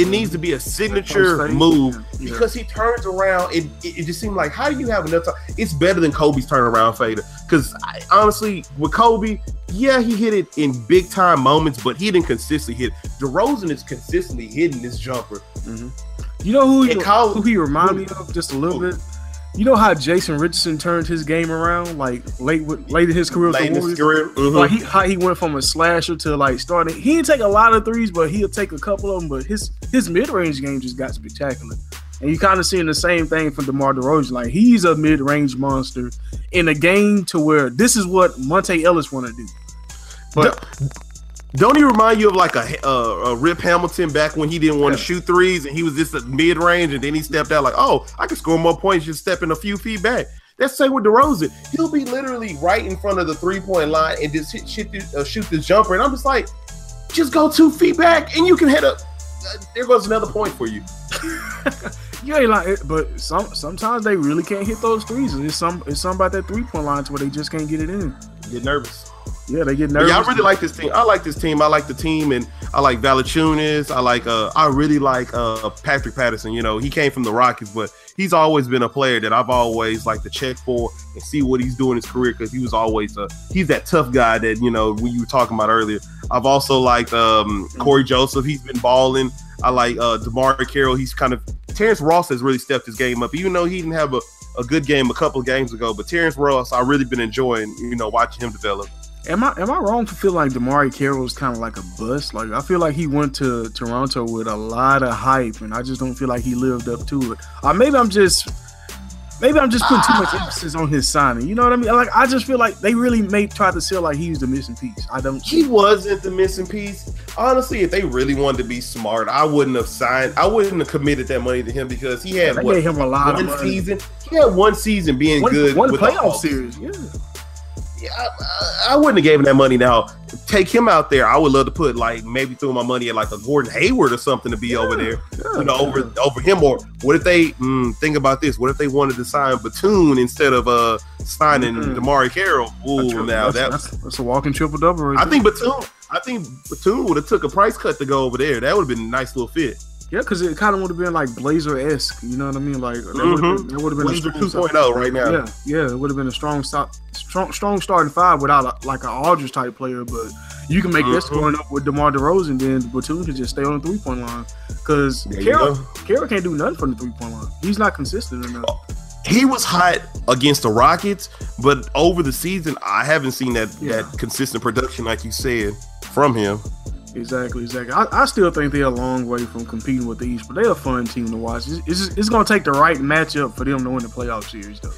[SPEAKER 5] it needs to be a signature move
[SPEAKER 4] Yeah.
[SPEAKER 5] because he turns around and it, it just seemed like how do you have enough time? It's better than Kobe's turnaround fader because honestly, with Kobe, yeah, he hit it in big time moments, but he didn't consistently hit. it. DeRozan is consistently hitting this jumper. Mm-hmm.
[SPEAKER 4] You know who, he,
[SPEAKER 5] In
[SPEAKER 4] who he remind me of just a little bit? You know how Jason Richardson turned his game around, like late late in his career with
[SPEAKER 5] Late in his
[SPEAKER 4] Warriors?
[SPEAKER 5] career, mhm.
[SPEAKER 4] Like he, how he went from a slasher to like starting. He didn't take a lot of threes, but he'll take a couple of them. But his his mid range game just got spectacular, and you kind of seeing the same thing from Demar Derozan. Like he's a mid range monster in a game to where this is what Monta Ellis want to do. But
[SPEAKER 5] Don't he remind you of like a, a, a Rip Hamilton back when he didn't want to
[SPEAKER 4] Yeah.
[SPEAKER 5] shoot threes and he was just at mid range and then he stepped out like, oh, I can score more points just stepping a few feet back. That's the same with DeRozan. He'll be literally right in front of the three point line and just hit, shoot, this, uh, shoot this jumper. And I'm just like, just go two feet back and you can hit up. Uh, there goes another point for you. (laughs)
[SPEAKER 4] You ain't like it, but some sometimes they really can't hit those threes. It's some it's something about that three point line to where they just can't get it in.
[SPEAKER 5] Get nervous.
[SPEAKER 4] Yeah, they get
[SPEAKER 5] But
[SPEAKER 4] nervous.
[SPEAKER 5] yeah, I really like this team. I like this team. I like the team, and I like Valanciunas. I like. Uh, I really like uh, Patrick Patterson. You know, he came from the Rockets, but he's always been a player that I've always liked to check for and see what he's doing in his career because he was always a. He's that tough guy that you know when you were talking about earlier. I've also liked um, Cory Joseph. He's been balling. I like uh, DeMarre Carroll. He's kind of Terrence Ross has really stepped his game up, even though he didn't have a, a good game a couple of games ago. But Terrence Ross, I've really been enjoying you know watching him develop.
[SPEAKER 4] Am I am I wrong to feel like DeMarre Carroll is kind of like a bust? Like I feel like he went to Toronto with a lot of hype, and I just don't feel like he lived up to it. Or maybe I'm just maybe I'm just putting too much ah. emphasis on his signing. You know what I mean? Like I just feel like they really made try to sell like he's the missing piece. I don't.
[SPEAKER 5] he wasn't the missing piece. Honestly, if they really wanted to be smart, I wouldn't have signed. I wouldn't have committed that money to him because he had
[SPEAKER 4] They
[SPEAKER 5] what,
[SPEAKER 4] him a lot
[SPEAKER 5] one season. He had one season being
[SPEAKER 4] One,
[SPEAKER 5] good.
[SPEAKER 4] one playoff series. Yeah.
[SPEAKER 5] Yeah, I, I wouldn't have gave him that money. Now, take him out there. I would love to put like maybe throw my money at like a Gordon Hayward or something to be over there. you know, over over him. Or what if they mm, think about this? What if they wanted to sign Batum instead of uh signing
[SPEAKER 4] Mm.
[SPEAKER 5] DeMarre Carroll? Ooh, now
[SPEAKER 4] that's,
[SPEAKER 5] that
[SPEAKER 4] that's, that's a walking triple double. Right
[SPEAKER 5] I
[SPEAKER 4] there.
[SPEAKER 5] think Batum. I think Batum would have took a price cut to go over there. That would have been a nice little fit.
[SPEAKER 4] Yeah, because it kind of would have been like Blazer esque. You know what I mean? Like that have
[SPEAKER 5] Mhm.
[SPEAKER 4] been, would have been a
[SPEAKER 5] Blazer
[SPEAKER 4] strong
[SPEAKER 5] 2.0 right now.
[SPEAKER 4] Yeah, yeah, it would have been a strong stop, strong, strong starting five without a, like an Aldridge type player. But you can make that
[SPEAKER 5] Mhm.
[SPEAKER 4] scoring up with DeMar DeRozan, then Batum can just stay on the three point line because Carroll. Carroll can't do nothing from the three point line. He's not consistent enough.
[SPEAKER 5] He was hot against the Rockets, but over the season, I haven't seen that
[SPEAKER 4] Yeah.
[SPEAKER 5] that consistent production, like you said, from him.
[SPEAKER 4] Exactly, exactly. I, I still think they're a long way from competing with the East, but they're a fun team to watch. It's, it's, it's going to take the right matchup for them to win the playoff series, though.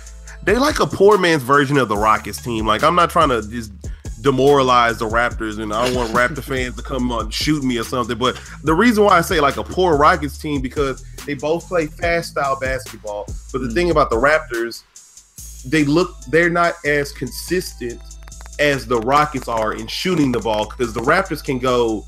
[SPEAKER 5] They like a poor man's version of the Rockets team. Like I'm not trying to just demoralize the Raptors, and I don't want Raptor (laughs) fans to come on and shoot me or something. But the reason why I say like a poor Rockets team because they both play fast style basketball. But the hmm. thing about the Raptors, they look they're not as consistent as the Rockets are in shooting the ball because the Raptors can go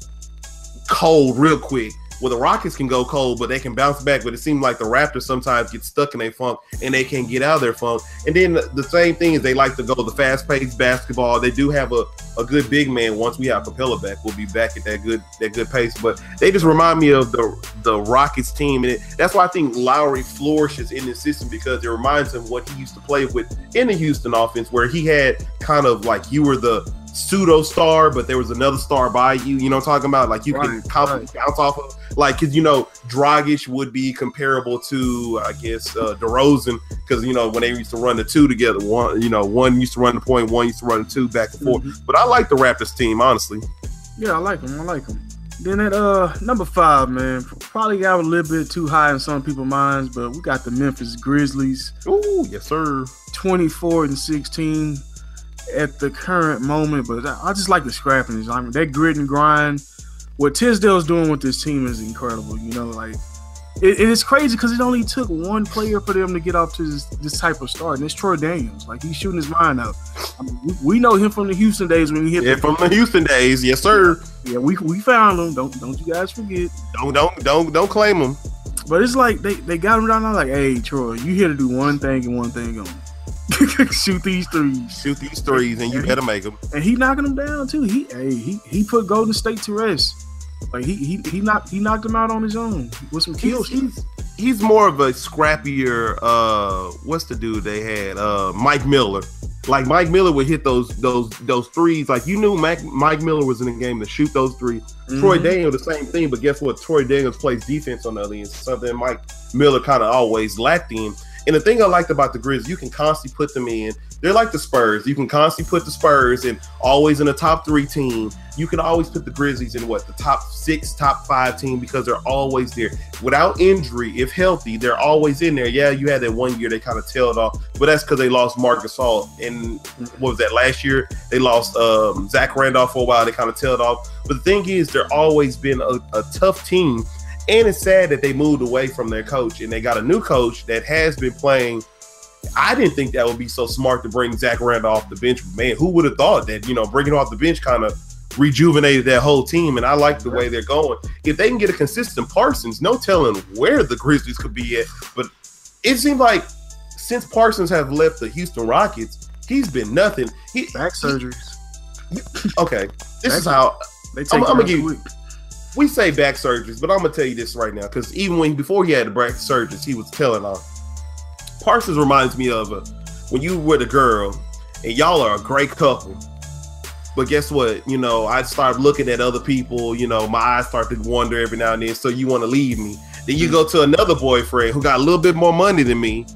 [SPEAKER 5] cold real quick. Well, the Rockets can go cold, but they can bounce back. But it seems like the Raptors sometimes get stuck in a funk and they can't get out of their funk. And then the, same thing is they like to go the fast paced basketball. They do have a, a good big man. Once we have Capela back, we'll be back at that good that good pace. But they just remind me of the the Rockets team, and it, that's why I think Lowry flourishes in this system because it reminds him what he used to play with in the Houston offense, where he had kind of like you were the pseudo star, but there was another star by you. You know, talking about like you can
[SPEAKER 4] Right, right.
[SPEAKER 5] bounce off of, like because you know Dragic would be comparable to I guess uh, DeRozan because you know when they used to run the two together, one you know one used to run the point, one used to run the two back and forth.
[SPEAKER 4] Mhm.
[SPEAKER 5] But I like the Raptors team honestly.
[SPEAKER 4] Yeah, I like them. I like them. Then at uh number five, man, probably got a little bit too high in some people's minds, but we got the Memphis Grizzlies.
[SPEAKER 5] Ooh, yes sir.
[SPEAKER 4] 24 and 16 at the current moment, but I I just like the scrappings. I mean, that grit and grind. What Fizdale's doing with this team is incredible. You know, like it, it is crazy because it only took one player for them to get off to this, this type of start, and it's Troy Daniels. Like he's shooting his mind up. I mean, we, we know him from the Houston days when he hit.
[SPEAKER 5] Yeah,
[SPEAKER 4] the,
[SPEAKER 5] from the Houston days, yes sir.
[SPEAKER 4] yeah, we we found him. Don't don't you guys forget.
[SPEAKER 5] Don't don't don't don't claim them.
[SPEAKER 4] But it's like they, they got him down there like, hey Troy, you here to do one thing and one thing only. (laughs) Shoot these threes.
[SPEAKER 5] Shoot these threes and you better make them.
[SPEAKER 4] and he knocking them down too. He hey, he he put Golden State to rest. Like he he he knocked he knocked him out on his own with some kills.
[SPEAKER 5] He's, he's he's more of a scrappier. Uh, what's the dude they had? Uh, Mike Miller. Like Mike Miller would hit those those those threes. Like you knew Mac, Mike Miller was in the game to shoot those 3 Troy
[SPEAKER 4] Mhm.
[SPEAKER 5] Daniels the same thing, but guess what? Troy Daniels plays defense on the other end. Something Mike Miller kind of always lacked in. And the thing I liked about the Grizzlies, you can constantly put them in. They're like the Spurs. You can constantly put the Spurs and always in a top three team. You can always put the Grizzlies in what the top six, top five team because they're always there. Without injury, if healthy, they're always in there. Yeah, you had that one year they kind of tailed off, but that's because they lost Marc Gasol. And what was that last year? They lost um, Zach Randolph for a while. They kind of tailed off. But the thing is, they're always been a, a tough team and it's sad that they moved away from their coach and they got a new coach that has been playing. I didn't think that would be so smart to bring Zach Randolph off the bench. Man, who would have thought that, you know, bringing off the bench kind of rejuvenated that whole team. And I like the way they're going. If they can get a consistent Parsons, no telling where the Grizzlies could be at. But it seems like since Parsons have left the Houston Rockets, he's been nothing. He,
[SPEAKER 4] Back surgeries.
[SPEAKER 5] He, okay, this Back is how
[SPEAKER 4] they take. I'm, I'm gonna give you
[SPEAKER 5] we say back surgeries, but I'm gonna tell you this right now because even when before he had the back surgeries, he was telling on. Parsons reminds me of uh, when you were the girl and y'all are a great couple. But guess what? You know, I start looking at other people. You know, my eyes start to wander every now and then. So you want to leave me. Then you go to another boyfriend who got a little bit more money than me.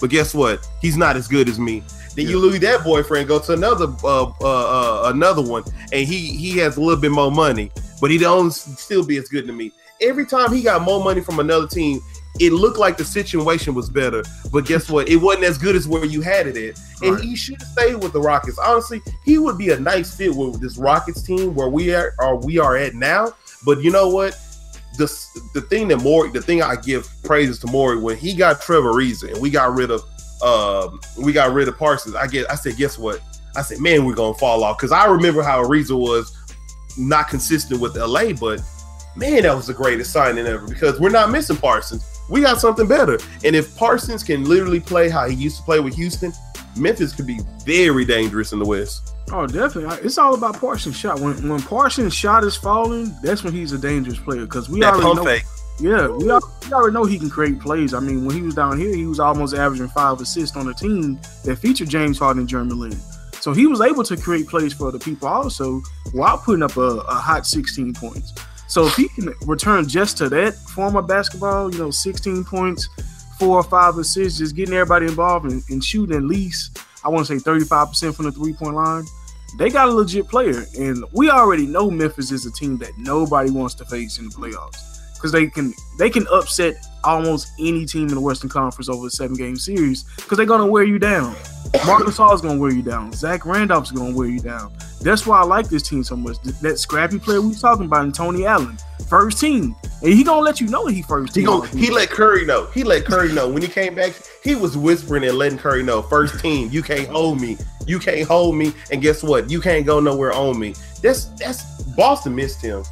[SPEAKER 5] But guess what? He's not as good as me. Then you lose that boyfriend, go to another uh, uh, uh, another one, and he he has a little bit more money but he don't still be as good to me. Every time he got more money from another team, it looked like the situation was better. But guess what? It wasn't as good as where you had it at. And right. he should stay with the Rockets. Honestly, he would be a nice fit with this Rockets team where we are or we are at now. But you know what? The, the thing that Morey, the thing I give praises to Morey when he got Trevor Ariza and we got rid of uh, we got rid of Parsons. I get I said, guess what? I said, man, we're gonna fall off because I remember how Ariza was not consistent with LA, but man, that was the greatest signing ever because we're not missing Parsons. We got something better. And if Parsons can literally play how he used to play with Houston, Memphis could be very dangerous in the West.
[SPEAKER 4] Oh, definitely. It's all about Parsons' shot. When when Parsons' shot is falling, that's when he's a dangerous player because we that already know. Fake. Yeah, we, we already know he can create plays. I mean, when he was down here, he was almost averaging five assists on a team that featured James Harden and Jeremy Lin. So he was able to create plays for other people also while putting up a, a hot 16 points. So if he can return just to that form of basketball, you know, 16 points, four or five assists, just getting everybody involved and, and shooting at least, I want to say 35% from the three point line, they got a legit player. And we already know Memphis is a team that nobody wants to face in the playoffs because they can they can upset almost any team in the Western Conference over a seven game series because they're gonna wear you down. Marc Gasol is gonna wear you down. Zach Randolph's gonna wear you down. That's why I like this team so much. That scrappy player we talking about, in Tony Allen, first team, and he gonna let you know he first team.
[SPEAKER 5] He, gonna, he let Curry know. He let Curry know when he came back. He was whispering and letting Curry know, first team, you can't hold me. You can't hold me. And guess what? You can't go nowhere on me. That's that's Boston missed him.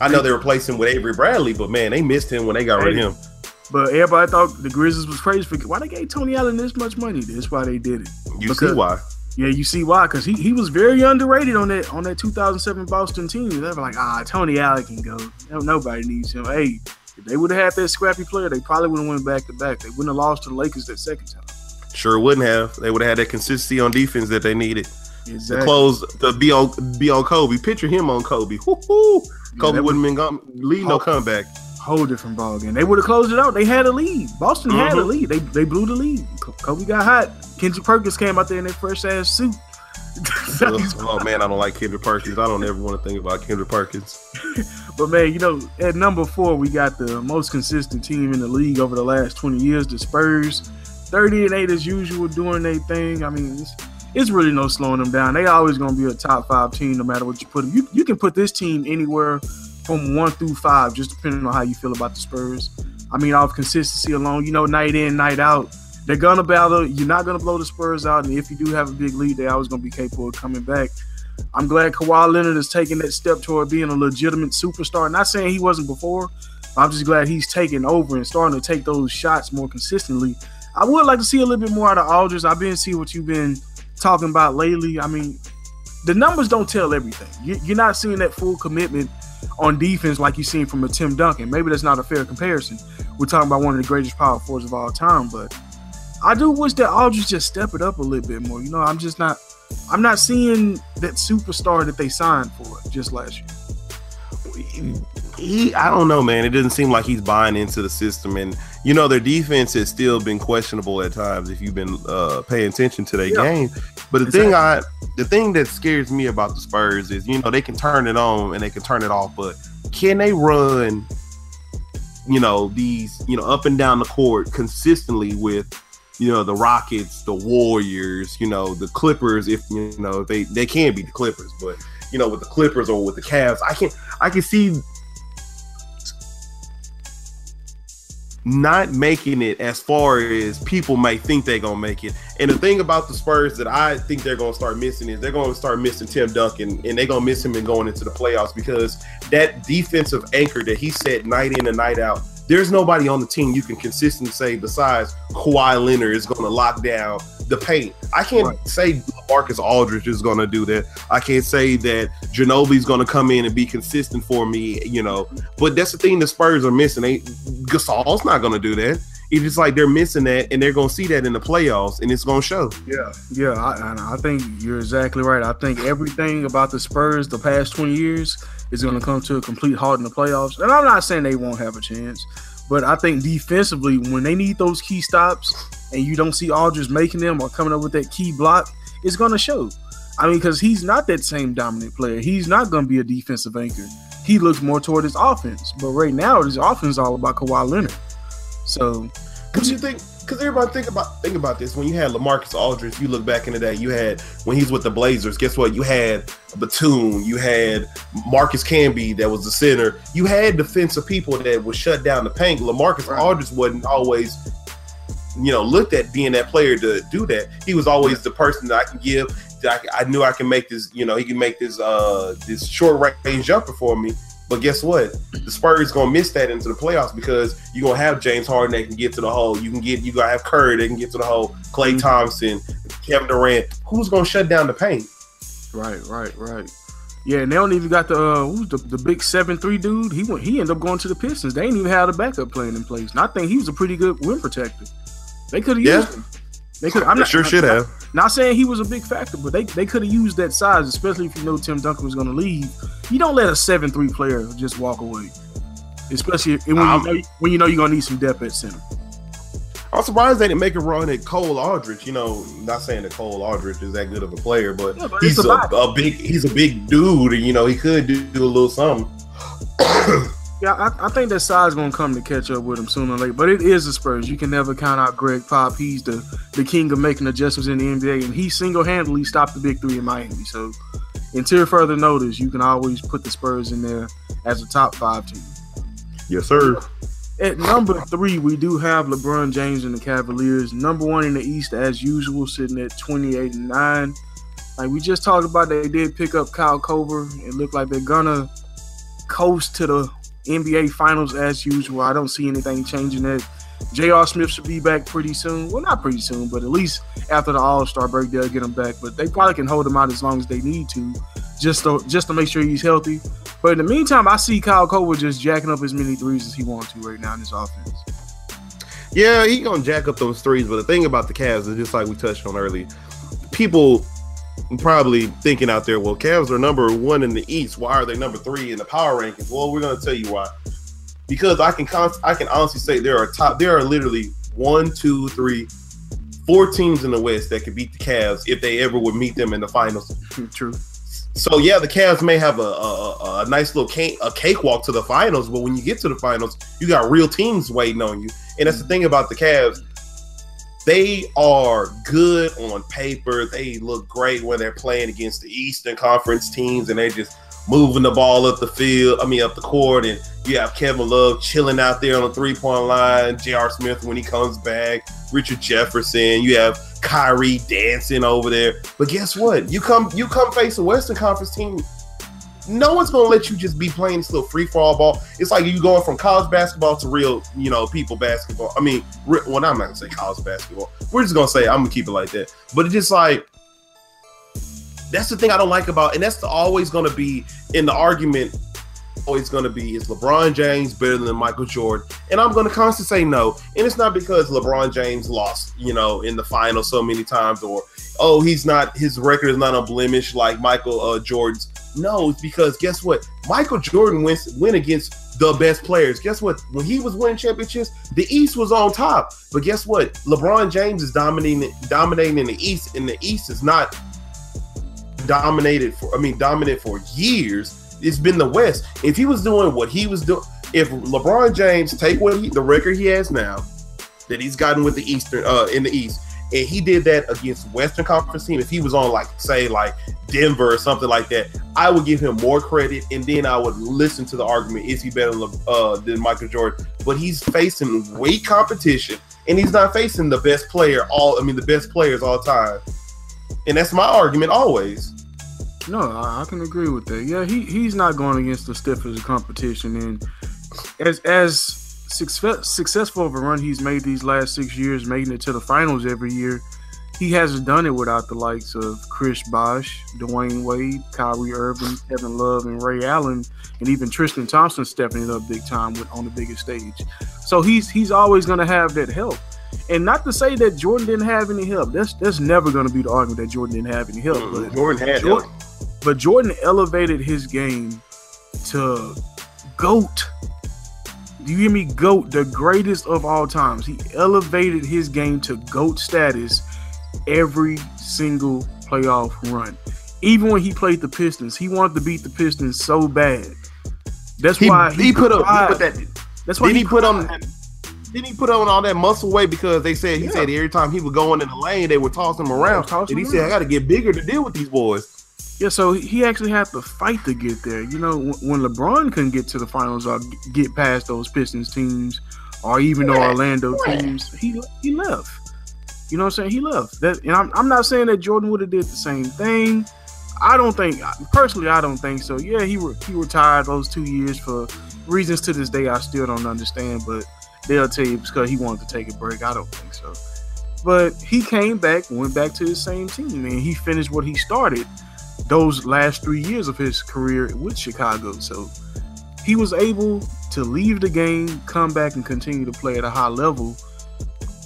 [SPEAKER 5] I know they replaced him with Avery Bradley, but man, they missed him when they got rid of him.
[SPEAKER 4] But everybody thought the Grizzlies was crazy for why they gave Tony Allen this much money. That's why they did it.
[SPEAKER 5] You because, see why?
[SPEAKER 4] Yeah, you see why? Because he, he was very underrated on that on that 2007 Boston team. They were like, ah, Tony Allen can go. Nobody needs him. Hey, if they would have had that scrappy player, they probably would have went back to back. They wouldn't have lost to the Lakers that second time.
[SPEAKER 5] Sure wouldn't have. They would have had that consistency on defense that they needed. Exactly. To close to be on be on Kobe. Picture him on Kobe. Woo-hoo. Kobe yeah, wouldn't been gone, lead no comeback.
[SPEAKER 4] Whole different ball game. They would have closed it out. They had a lead. Boston mm-hmm. had a mm-hmm. lead. They they blew the lead. Kobe got hot. Kendrick Perkins came out there in their fresh ass suit. (laughs)
[SPEAKER 5] oh man, I don't like Kendrick Perkins. I don't ever want to think about Kendrick Perkins. (laughs)
[SPEAKER 4] but man, you know, at number four, we got the most consistent team in the league over the last 20 years, the Spurs. 30 and 8 as usual, doing their thing. I mean, it's, it's really no slowing them down. They always gonna be a top five team no matter what you put them. You, you can put this team anywhere from one through five, just depending on how you feel about the Spurs. I mean, off consistency alone, you know, night in, night out, they're gonna battle. You're not gonna blow the Spurs out, and if you do have a big lead, they're always gonna be capable of coming back. I'm glad Kawhi Leonard is taking that step toward being a legitimate superstar. Not saying he wasn't before. I'm just glad he's taking over and starting to take those shots more consistently. I would like to see a little bit more out of Aldridge. I've been see what you've been talking about lately. I mean, the numbers don't tell everything. You're not seeing that full commitment on defense like you've seen from a Tim Duncan. Maybe that's not a fair comparison. We're talking about one of the greatest power forwards of all time, but I do wish that Aldridge just step it up a little bit more. You know, I'm just not I'm not seeing that superstar that they signed for just last year.
[SPEAKER 5] He I don't know, man. It doesn't seem like he's buying into the system, and you know their defense has still been questionable at times. If you've been uh, paying attention to their yeah. game, but the exactly. thing I the thing that scares me about the Spurs is you know they can turn it on and they can turn it off, but can they run? You know these you know up and down the court consistently with you know the Rockets, the Warriors, you know the Clippers. If you know they they can be the Clippers, but you know with the Clippers or with the Cavs, I can I can see not making it as far as people might think they're gonna make it. And the thing about the Spurs that I think they're gonna start missing is they're gonna start missing Tim Duncan and they're gonna miss him in going into the playoffs because that defensive anchor that he set night in and night out there's nobody on the team you can consistently say besides Kawhi Leonard is going to lock down the paint. I can't right. say Marcus Aldridge is going to do that. I can't say that Ginobili's going to come in and be consistent for me, you know. But that's the thing the Spurs are missing. They Gasol's not going to do that. It's just like they're missing that, and they're going to see that in the playoffs, and it's going to show.
[SPEAKER 4] Yeah, yeah, I, I think you're exactly right. I think everything about the Spurs the past 20 years is going to come to a complete halt in the playoffs. And I'm not saying they won't have a chance, but I think defensively, when they need those key stops and you don't see Aldridge making them or coming up with that key block, it's going to show. I mean, because he's not that same dominant player. He's not going to be a defensive anchor. He looks more toward his offense. But right now, his offense is all about Kawhi Leonard. So,
[SPEAKER 5] what do you think because everybody think about think about this. When you had Lamarcus Aldridge, you look back into that. You had when he's with the Blazers. Guess what? You had Batum. You had Marcus Camby that was the center. You had defensive people that would shut down the paint. Lamarcus right. Aldridge wasn't always, you know, looked at being that player to do that. He was always the person that I can give. I, I knew I can make this. You know, he can make this uh this short range jumper for me. But guess what? The Spurs gonna miss that into the playoffs because you're gonna have James Harden that can get to the hole. You can get you gonna have Curry that can get to the hole. Klay mm-hmm. Thompson, Kevin Durant. Who's gonna shut down the paint?
[SPEAKER 4] Right, right, right. Yeah, and they don't even got the uh, who's the, the big seven three dude. He went he ended up going to the Pistons. They ain't even had a backup plan in place. And I think he was a pretty good rim protector. They could have
[SPEAKER 5] yeah.
[SPEAKER 4] used him. They could. I'm not
[SPEAKER 5] sure should have.
[SPEAKER 4] Not saying he was a big factor, but they, they could have used that size, especially if you know Tim Duncan was going to leave. You don't let a seven three player just walk away, especially when you um, know when you know you're going to need some depth at center.
[SPEAKER 5] I'm surprised they didn't make a run at Cole Aldrich. You know, not saying that Cole Aldrich is that good of a player, but, yeah, but he's a, a, big he's a big dude, and you know he could do, do a little something.
[SPEAKER 4] Yeah, I, I, think that size gonna come to catch up with him sooner or later. But it is the Spurs. You can never count out Gregg Pop. He's the the king of making adjustments in the NBA, and he single handedly stopped the big three in Miami. So until further notice, you can always put the Spurs in there as a top five team.
[SPEAKER 5] Yes, sir.
[SPEAKER 4] At number three, we do have LeBron James and the Cavaliers. Number one in the East, as usual, sitting at 28 and 9. Like we just talked about, they did pick up Kyle Korver. It looked like they're gonna coast to the NBA Finals as usual. I don't see anything changing that. J.R. Smith should be back pretty soon. Well, not pretty soon, but at least after the All Star break, they'll get him back. But they probably can hold him out as long as they need to, just to just to make sure he's healthy. But in the meantime, I see Kyle Korver just jacking up as many threes as he wants to right now in his offense.
[SPEAKER 5] Yeah, he gonna jack up those threes. But the thing about the Cavs is just like we touched on earlier, people probably thinking out there, well, Cavs are number one in the East. Why are they number three in the power rankings? Well, we're going to tell you why. Because I can I can honestly say there are top there are literally one, two, three, four teams in the West that could beat the Cavs if they ever would meet them in the finals. (laughs)
[SPEAKER 4] True.
[SPEAKER 5] So yeah, the Cavs may have a, a, a nice little cake, a cakewalk to the finals, but when you get to the finals, you got real teams waiting on you. And that's the thing about the Cavs they are good on paper. They look great when they're playing against the Eastern Conference teams and they're just moving the ball up the field, I mean, up the court. And you have Kevin Love chilling out there on the three point line, J.R. Smith when he comes back, Richard Jefferson. You have Kyrie dancing over there. But guess what? You come you come face a Western Conference team no one's gonna let you just be playing this little free fall ball. It's like you going from college basketball to real, you know, people basketball. I mean, re- well, I'm not gonna say college basketball. We're just gonna say I'm gonna keep it like that. But it's just like that's the thing I don't like about, and that's the, always gonna be in the argument. Always gonna be is LeBron James better than Michael Jordan, and I'm gonna constantly say no. And it's not because LeBron James lost, you know, in the final so many times, or oh he's not his record is not unblemished like Michael uh, Jordan's No, it's because guess what? Michael Jordan went went against the best players. Guess what? When he was winning championships, the East was on top. But guess what? LeBron James is dominating dominating in the East, and the East is not dominated for. I mean, dominant for years. It's been the West. If he was doing what he was doing, if LeBron James take what he, the record he has now, that he's gotten with the Eastern uh, in the East, and he did that against Western Conference team. If he was on like say like Denver or something like that, I would give him more credit, and then I would listen to the argument: is he better uh, than Michael Jordan? But he's facing weight competition, and he's not facing the best player all. I mean, the best players all time, and that's my argument always.
[SPEAKER 4] No, I, I can agree with that. Yeah, he he's not going against the stiffest competition, and as as success, successful of a run he's made these last six years, making it to the finals every year, he hasn't done it without the likes of Chris Bosh, Dwyane Wade, Kyrie Irving, Kevin Love, and Ray Allen, and even Tristan Thompson stepping it up big time with, on the biggest stage. So he's he's always going to have that help. And not to say that Jordan didn't have any help. That's that's never going to be the argument that Jordan didn't have any help.
[SPEAKER 5] Mm,
[SPEAKER 4] But
[SPEAKER 5] Jordan had
[SPEAKER 4] Jordan,
[SPEAKER 5] help.
[SPEAKER 4] but Jordan elevated his game to GOAT. Do you hear me? GOAT, the greatest of all times. He elevated his game to GOAT status every single playoff run. Even when he played the Pistons, he wanted to beat the Pistons so bad. That's
[SPEAKER 5] He,
[SPEAKER 4] why
[SPEAKER 5] he, put up. He put that.
[SPEAKER 4] That's why
[SPEAKER 5] Then he put on. Then he put on all that muscle weight because they said he
[SPEAKER 4] Yeah.
[SPEAKER 5] said every time he was going in the lane, they would toss him around.
[SPEAKER 4] toss
[SPEAKER 5] and
[SPEAKER 4] him
[SPEAKER 5] he said, "I got to get bigger to deal with these boys."
[SPEAKER 4] Yeah, so he actually had to fight to get there. You know, when- LeBron couldn't get to the finals or get past those Pistons teams, or even the Orlando teams, he he left. You know what I'm saying? He left. That, and I'm, I'm not saying that Jordan would have did the same thing. I don't think personally. I don't think so. Yeah, he re- he retired those two years for reasons to this day I still don't understand. But they'll tell you because he wanted to take a break. I don't think so. But he came back, went back to the same team, and he finished what he started those last three years of his career with Chicago. So he was able to leave the game, come back, and continue to play at a high level.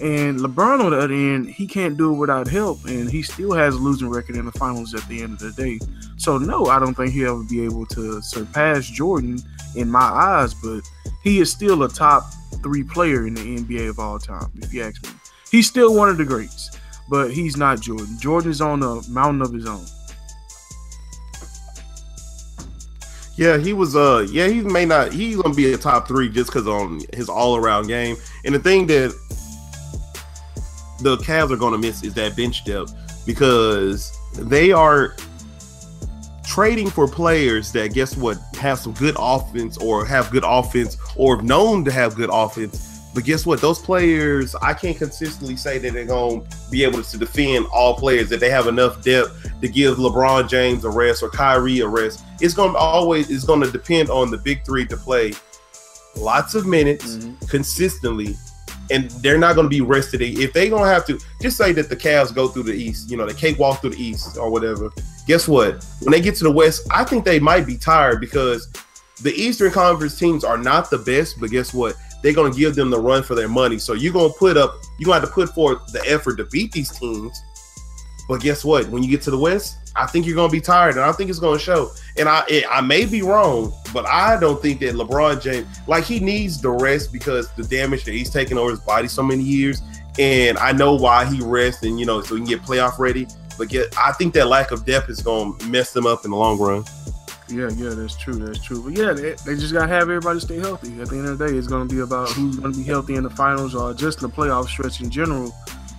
[SPEAKER 4] And LeBron, on the other end, he can't do it without help, and he still has a losing record in the finals at the end of the day. So, no, I don't think he'll ever be able to surpass Jordan in my eyes, but he is still a top three player in the NBA of all time, if you ask me. He's still one of the greats, but he's not Jordan. Jordan is on a mountain of his own.
[SPEAKER 5] Yeah, he was. Uh, yeah, he may not. He's gonna be a top three just because on his all around game. And the thing that the Cavs are gonna miss is that bench depth because they are trading for players that guess what have some good offense or have good offense or known to have good offense. But guess what? Those players, I can't consistently say that they're going to be able to defend all players, that they have enough depth to give LeBron James a rest or Kyrie a rest. It's going to always, it's going to depend on the big three to play lots of minutes mm-hmm. consistently. And they're not going to be rested. If they're going to have to, just say that the Cavs go through the East, you know, the cakewalk through the East or whatever. Guess what? When they get to the West, I think they might be tired because the Eastern Conference teams are not the best, but guess what? They're going to give them the run for their money. So you're going to put up, you're going to have to put forth the effort to beat these teams. But guess what? When you get to the West, I think you're going to be tired, and I think it's going to show. And I, it, I may be wrong, but I don't think that LeBron James, like he needs the rest because the damage that he's taken over his body so many years. And I know why he rests, and you know, so he can get playoff ready. But get, I think that lack of depth is going to mess them up in the long run.
[SPEAKER 4] Yeah, yeah, that's true. That's true. But yeah, they, they just gotta have everybody stay healthy. At the end of the day, it's gonna be about who's gonna be healthy in the finals or just the playoff stretch in general.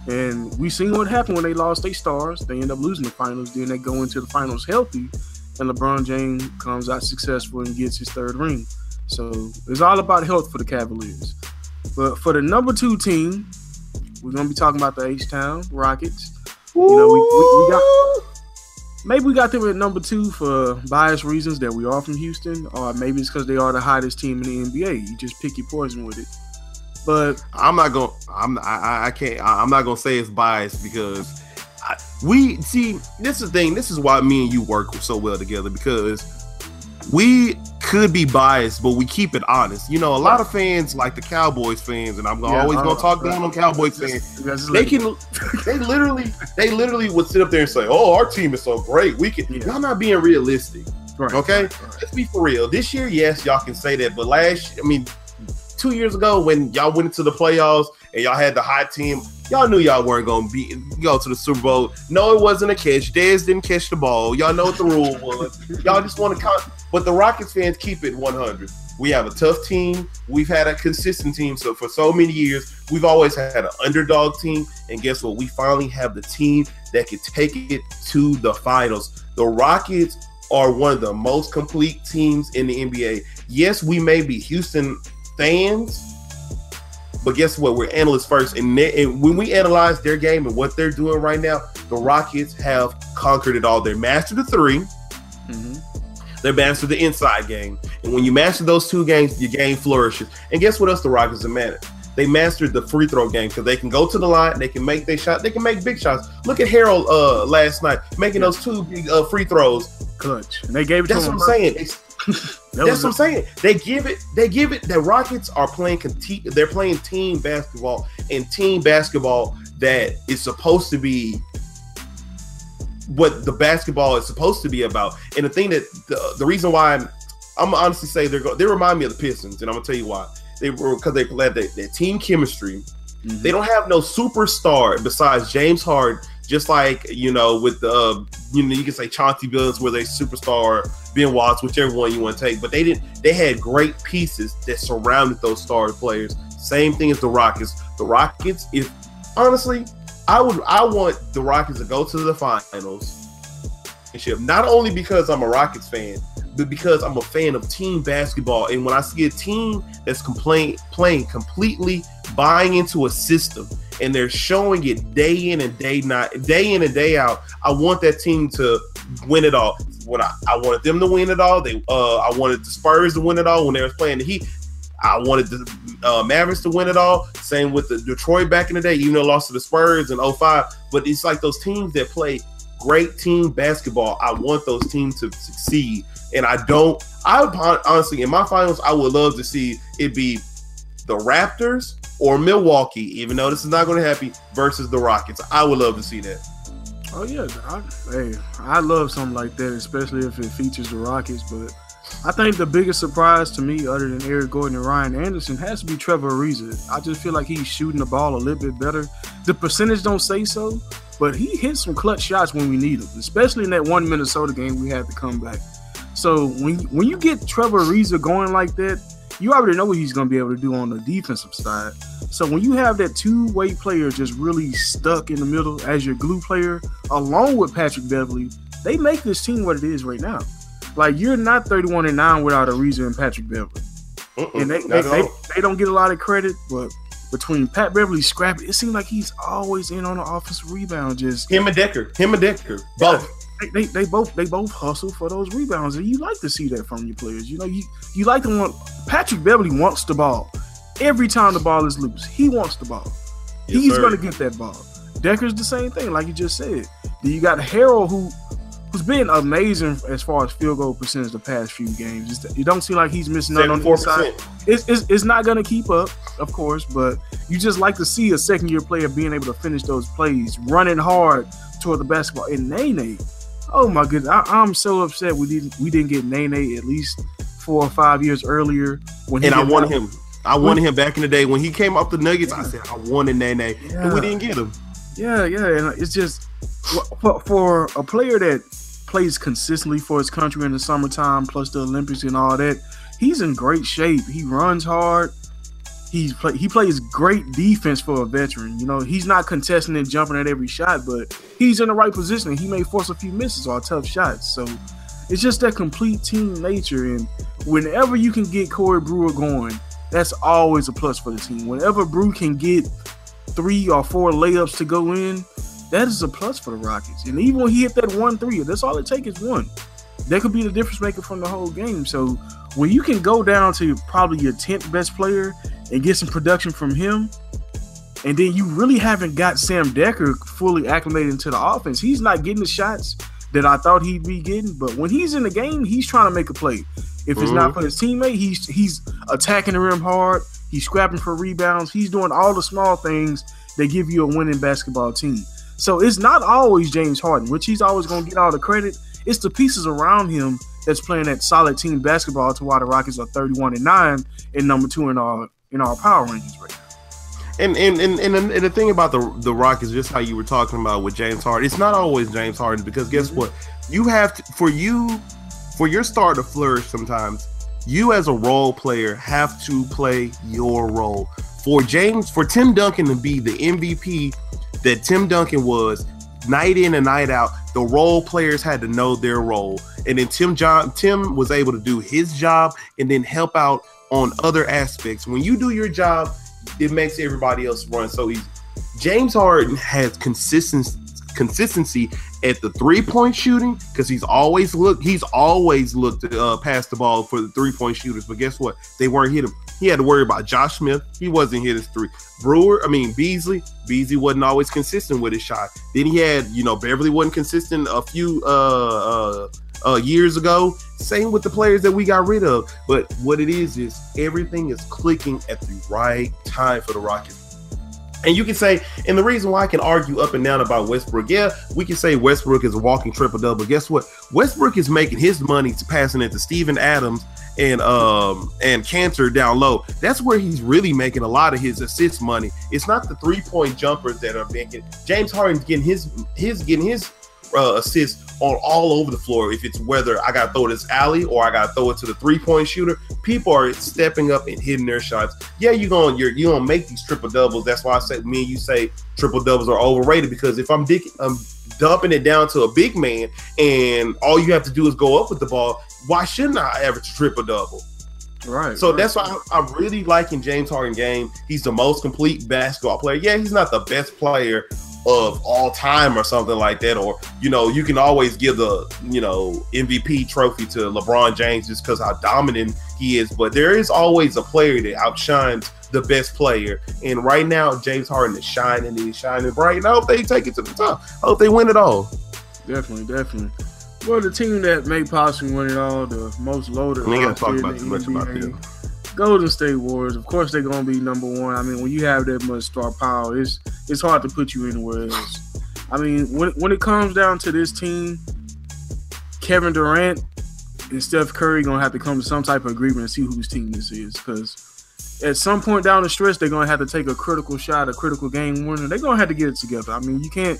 [SPEAKER 4] And we seen what happened when they lost their stars. They end up losing the finals. Then they go into the finals healthy, and LeBron James comes out successful and gets his third ring. So it's all about health for the Cavaliers. But for the number two team, we're gonna be talking about the H Town Rockets. You know, we, we, we got maybe we got them at number two for biased reasons that we are from Houston, or maybe it's because they are the hottest team in the NBA. You just pick your poison with it. But
[SPEAKER 5] I'm not gonna. I'm. I, I can't. I, I'm not gonna say it's biased because I, we see. This is the thing. This is why me and you work so well together because we could be biased, but we keep it honest. You know, a lot of fans like the Cowboys fans, and I'm
[SPEAKER 4] Yeah,
[SPEAKER 5] always gonna talk down on Cowboys fans. They can. (laughs) They literally. They literally would sit up there and say, "Oh, our team is so great. We can."
[SPEAKER 4] Yeah.
[SPEAKER 5] Y'all not being realistic.
[SPEAKER 4] Right.
[SPEAKER 5] Okay,
[SPEAKER 4] right, right.
[SPEAKER 5] let's be for real. This year, yes, y'all can say that, but last, I mean, two years ago when y'all went into the playoffs and y'all had the hot team, y'all knew y'all weren't gonna be go to the Super Bowl. No, it wasn't a catch. Dez didn't catch the ball. Y'all know what the rule was. y'all just want to count, but the Rockets fans keep it 100. We have a tough team. We've had a consistent team. So for so many years, we've always had an underdog team. And guess what? We finally have the team that can take it to the finals. The Rockets are one of the most complete teams in the NBA. Yes, we may be Houston fans, but guess what? We're analysts first, and, they, and when we analyze their game and what they're doing right now, the Rockets have conquered it all. They mastered the 3
[SPEAKER 4] Mhm.
[SPEAKER 5] They mastered the inside game, and when you master those two games, your game flourishes. And guess what else? The Rockets have managed. They mastered the free throw game because they can go to the line, they can make their shot, they can make big shots. Look at Harrell uh, last night making those two big uh, free throws.
[SPEAKER 4] Clutch. And they gave it
[SPEAKER 5] That's
[SPEAKER 4] to
[SPEAKER 5] what. I'm saying. It's- (laughs)
[SPEAKER 4] That
[SPEAKER 5] That's what I'm saying. They give it. They give it. The Rockets are playing. conti- They're playing team basketball, and team basketball that is supposed to be what the basketball is supposed to be about. And the thing that the, the reason why I'm, I'm honestly say they're go, they remind me of the Pistons, and I'm gonna tell you why. They were because they played their, their team chemistry.
[SPEAKER 4] Mhm.
[SPEAKER 5] They don't have no superstar besides James Harden. Just like you know, with the uh, you know, you can say Chauncey Billups where they superstar, Ben Watts, whichever one you want to take. But they didn't. They had great pieces that surrounded those star players. Same thing as the Rockets. The Rockets, if honestly, I would, I want the Rockets to go to the finals. Not only because I'm a Rockets fan, but because I'm a fan of team basketball. And when I see a team that's complain, playing completely buying into a system and they're showing it day in and day not day in and day out, I want that team to win it all. What I, I wanted them to win it all. They uh I wanted the Spurs to win it all when they was playing the Heat. I wanted the uh, Mavericks to win it all. Same with the Detroit back in the day, even though lost to the Spurs in 05. But it's like those teams that play great team basketball. I want those teams to succeed. And I don't, I honestly, in my finals, I would love to see it be the Raptors or Milwaukee, even though this is not going to happen, versus the Rockets. I would love to see that.
[SPEAKER 4] Oh yeah, I, hey, I love something like that, especially if it features the Rockets. But I think the biggest surprise to me, other than Eric Gordon and Ryan Anderson, has to be Trevor Ariza. I just feel like he's shooting the ball a little bit better. The percentage don't say so, but he hits some clutch shots when we need them, especially in that one Minnesota game we had to come back. So when when you get Trevor Ariza going like that, you already know what he's going to be able to do on the defensive side. So when you have that two-way player just really stuck in the middle as your glue player, along with Patrick Beverley, they make this team what it is right now. Like you're not 31 and 9 without Ariza and Patrick Beverley.
[SPEAKER 5] Mm-mm,
[SPEAKER 4] And they, they, they, they don't get a lot of credit, but between Pat Beverley scrappy, it seems like he's always in on the offensive rebound. Just
[SPEAKER 5] him and Dekker, him and Dekker, both.
[SPEAKER 4] They, they, they both they both hustle for those rebounds, and you like to see that from your players. You know, you you like to want Patrick Beverley wants the ball every time the ball is loose. He wants the ball.
[SPEAKER 5] Yes,
[SPEAKER 4] He's going to get that ball. Dekker's the same thing, like you just said. Then you got Harrell, who who's been amazing as far as field goal percentage the past few games. It's- You don't seem like he's missing none on the inside. It's, it's, it's not going to keep up, of course, but you just like to see a second year player being able to finish those plays, running hard toward the basketball. And Nene, oh my goodness, I, I'm so upset we didn't we didn't get Nene at least four or five years earlier when he
[SPEAKER 5] And I wanted him. I wanted him back in the day when he came off the Nuggets. I said I wanted Nene, and we didn't get him.
[SPEAKER 4] Yeah, yeah, and it's just for, for a player that plays consistently for his country in the summertime, plus the Olympics and all that. He's in great shape. He runs hard. He's play, he plays great defense for a veteran. You know, he's not contesting and jumping at every shot, but he's in the right position. He may force a few misses or tough shots. So it's just that complete team nature. And whenever you can get Corey Brewer going, that's always a plus for the team. Whenever Brew can get three or four layups to go in, that is a plus for the Rockets. And even when he hit that one three, that's all it takes is one. That could be the difference maker from the whole game. So when you can go down to probably your 10th best player and get some production from him, and then you really haven't got Sam Dekker fully acclimated into the offense. He's not getting the shots that I thought he'd be getting, but when he's in the game, he's trying to make a play. If it's not for his teammate, he's he's attacking the rim hard. He's scrapping for rebounds. He's doing all the small things that give you a winning basketball team. So it's not always James Harden, which he's always going to get all the credit. It's the pieces around him that's playing that solid team basketball to why the Rockets are 31 and 9 and number two in our in our power rankings right now.
[SPEAKER 5] And and, and and and the thing about the the Rock is just how you were talking about with James Harden, it's not always James Harden because guess mm-hmm. what? You have to for you for your star to flourish sometimes, you as a role player have to play your role. For James, for Tim Duncan to be the MVP that Tim Duncan was night in and night out, the role players had to know their role. And then Tim John Tim was able to do his job and then help out on other aspects. When you do your job, it makes everybody else run so easy. James Harden has consistency consistency at the three point shooting because he's always looked he's always looked uh, past the ball for the three point shooters. But guess what? They weren't hit him. He had to worry about Josh Smith. He wasn't hit his three. Brewer, I mean Beasley. Beasley wasn't always consistent with his shot. Then he had you know Beverley wasn't consistent a few uh, uh, uh, years ago. Same with the players that we got rid of. But what it is is everything is clicking at the right time for the Rockets. And you can say, and the reason why I can argue up and down about Westbrook, yeah, we can say Westbrook is a walking triple double. Guess what? Westbrook is making his money passing it to Steven Adams and um and Kanter down low. That's where he's really making a lot of his assist money. It's not the three point jumpers that are making. James Harden's getting his his getting his uh, assists on all over the floor. If it's whether I got to throw this alley or I got to throw it to the three point shooter, people are stepping up and hitting their shots. Yeah, you're going you're you gonna make these triple doubles. That's why I said me and you say triple doubles are overrated because if I'm dick, I'm dumping it down to a big man and all you have to do is go up with the ball, why shouldn't I average a triple double?
[SPEAKER 4] Right.
[SPEAKER 5] So
[SPEAKER 4] right.
[SPEAKER 5] that's why I'm, I'm really liking James Harden game. He's the most complete basketball player. Yeah, he's not the best player of all time or something like that. Or, you know, you can always give the, you know, MVP trophy to LeBron James just because how dominant he is. But there is always a player that outshines the best player. And right now, James Harden is shining and he's shining bright. And I hope they take it to the top. I hope they win it all.
[SPEAKER 4] Definitely, definitely. Well, the team that may possibly win it all, the most loaded.
[SPEAKER 5] We ain't gonna talk about too much about them.
[SPEAKER 4] Golden State Warriors, of course, they're gonna be number one. I mean, when you have that much star power, it's it's hard to put you anywhere else. I mean, when when it comes down to this team, Kevin Durant and Steph Curry gonna have to come to some type of agreement and see whose team this is, because at some point down the stretch, they're gonna have to take a critical shot, a critical game winner. They're gonna have to get it together. I mean, you can't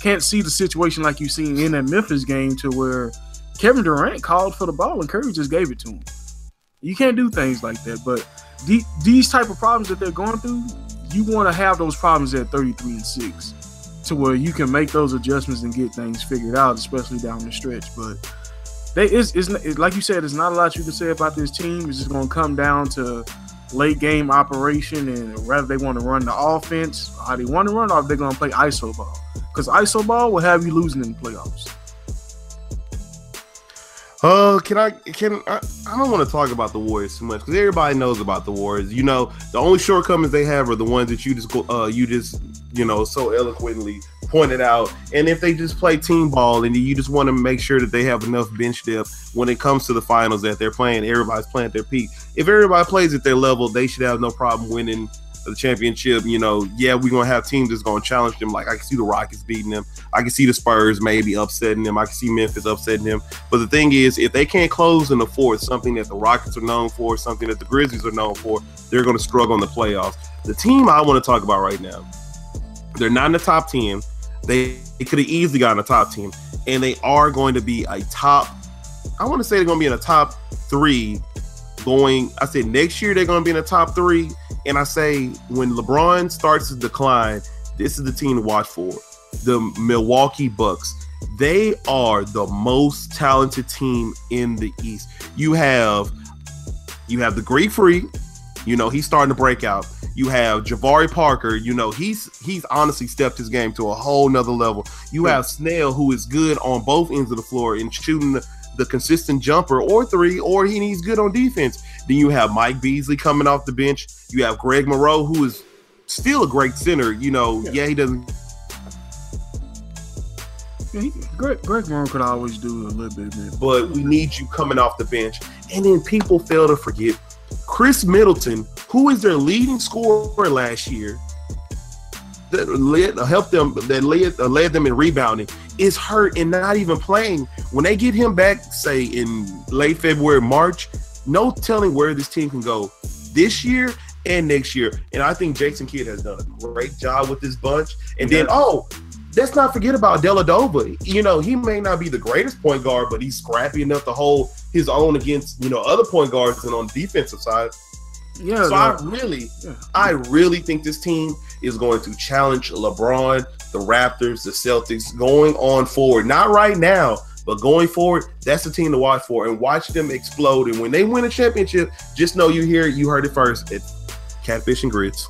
[SPEAKER 4] can't see the situation like you seen in that Memphis game to where Kevin Durant called for the ball and Curry just gave it to him. You can't do things like that. But the, these type of problems that they're going through, you want to have those problems at 33 and six, to where you can make those adjustments and get things figured out, especially down the stretch. But they is is like you said, there's not a lot you can say about this team. It's just going to come down to late game operation and whether they want to run the offense, how they want to run, or if they're going to play iso ball. Because iso ball will have you losing in the playoffs.
[SPEAKER 5] Uh, can I? Can I? I don't want to talk about the Warriors too much because everybody knows about the Warriors. You know, the only shortcomings they have are the ones that you just uh, you just, you know, so eloquently pointed out. And if they just play team ball and you just want to make sure that they have enough bench depth when it comes to the finals that they're playing, everybody's playing at their peak. If everybody plays at their level, they should have no problem winning the championship. You know, yeah, we're gonna have teams that's gonna challenge them. Like I can see the Rockets beating them. I can see the Spurs maybe upsetting them. I can see Memphis upsetting them. But the thing is, if they can't close in the fourth, something that the Rockets are known for, something that the Grizzlies are known for, they're gonna struggle in the playoffs. The team I want to talk about right now, they're not in the top ten. They, they could have easily gotten a top team, and they are going to be a top. I want to say they're going to be in a top three. Going, I said next year they're going to be in the top three, and I say when LeBron starts to decline, this is the team to watch for. The Milwaukee Bucks. They are the most talented team in the East. You have, you have the Greek Freak. You know he's starting to break out. You have Jabari Parker. You know he's he's honestly stepped his game to a whole nother level. You have Snell, who is good on both ends of the floor and shooting the, the consistent jumper or three, or he, needs good on defense. Then you have Mike Beasley coming off the bench. You have Greg Monroe, who is still a great center. You know, yeah, he doesn't.
[SPEAKER 4] Yeah, he, Greg, Greg Monroe could always do a little bit, man.
[SPEAKER 5] But we need you coming off the bench. And then people fail to forget Khris Middleton, who is their leading scorer last year, that led, helped them, that led, uh, led them in rebounding. is hurt and not even playing. When they get him back, say in late February, March, no telling where this team can go this year and next year. And I think Jason Kidd has done a great job with this bunch. And then, oh, let's not forget about Dellavedova. You know, he may not be the greatest point guard, but he's scrappy enough to hold his own against, you know, other point guards and on the defensive side.
[SPEAKER 4] Yeah,
[SPEAKER 5] So I really,
[SPEAKER 4] yeah.
[SPEAKER 5] I really think this team is going to challenge LeBron, the Raptors, the Celtics going on forward. Not right now, but going forward, that's the team to watch for and watch them explode. And when they win a championship, just know you hear it, you heard it first. It's catfish and grits.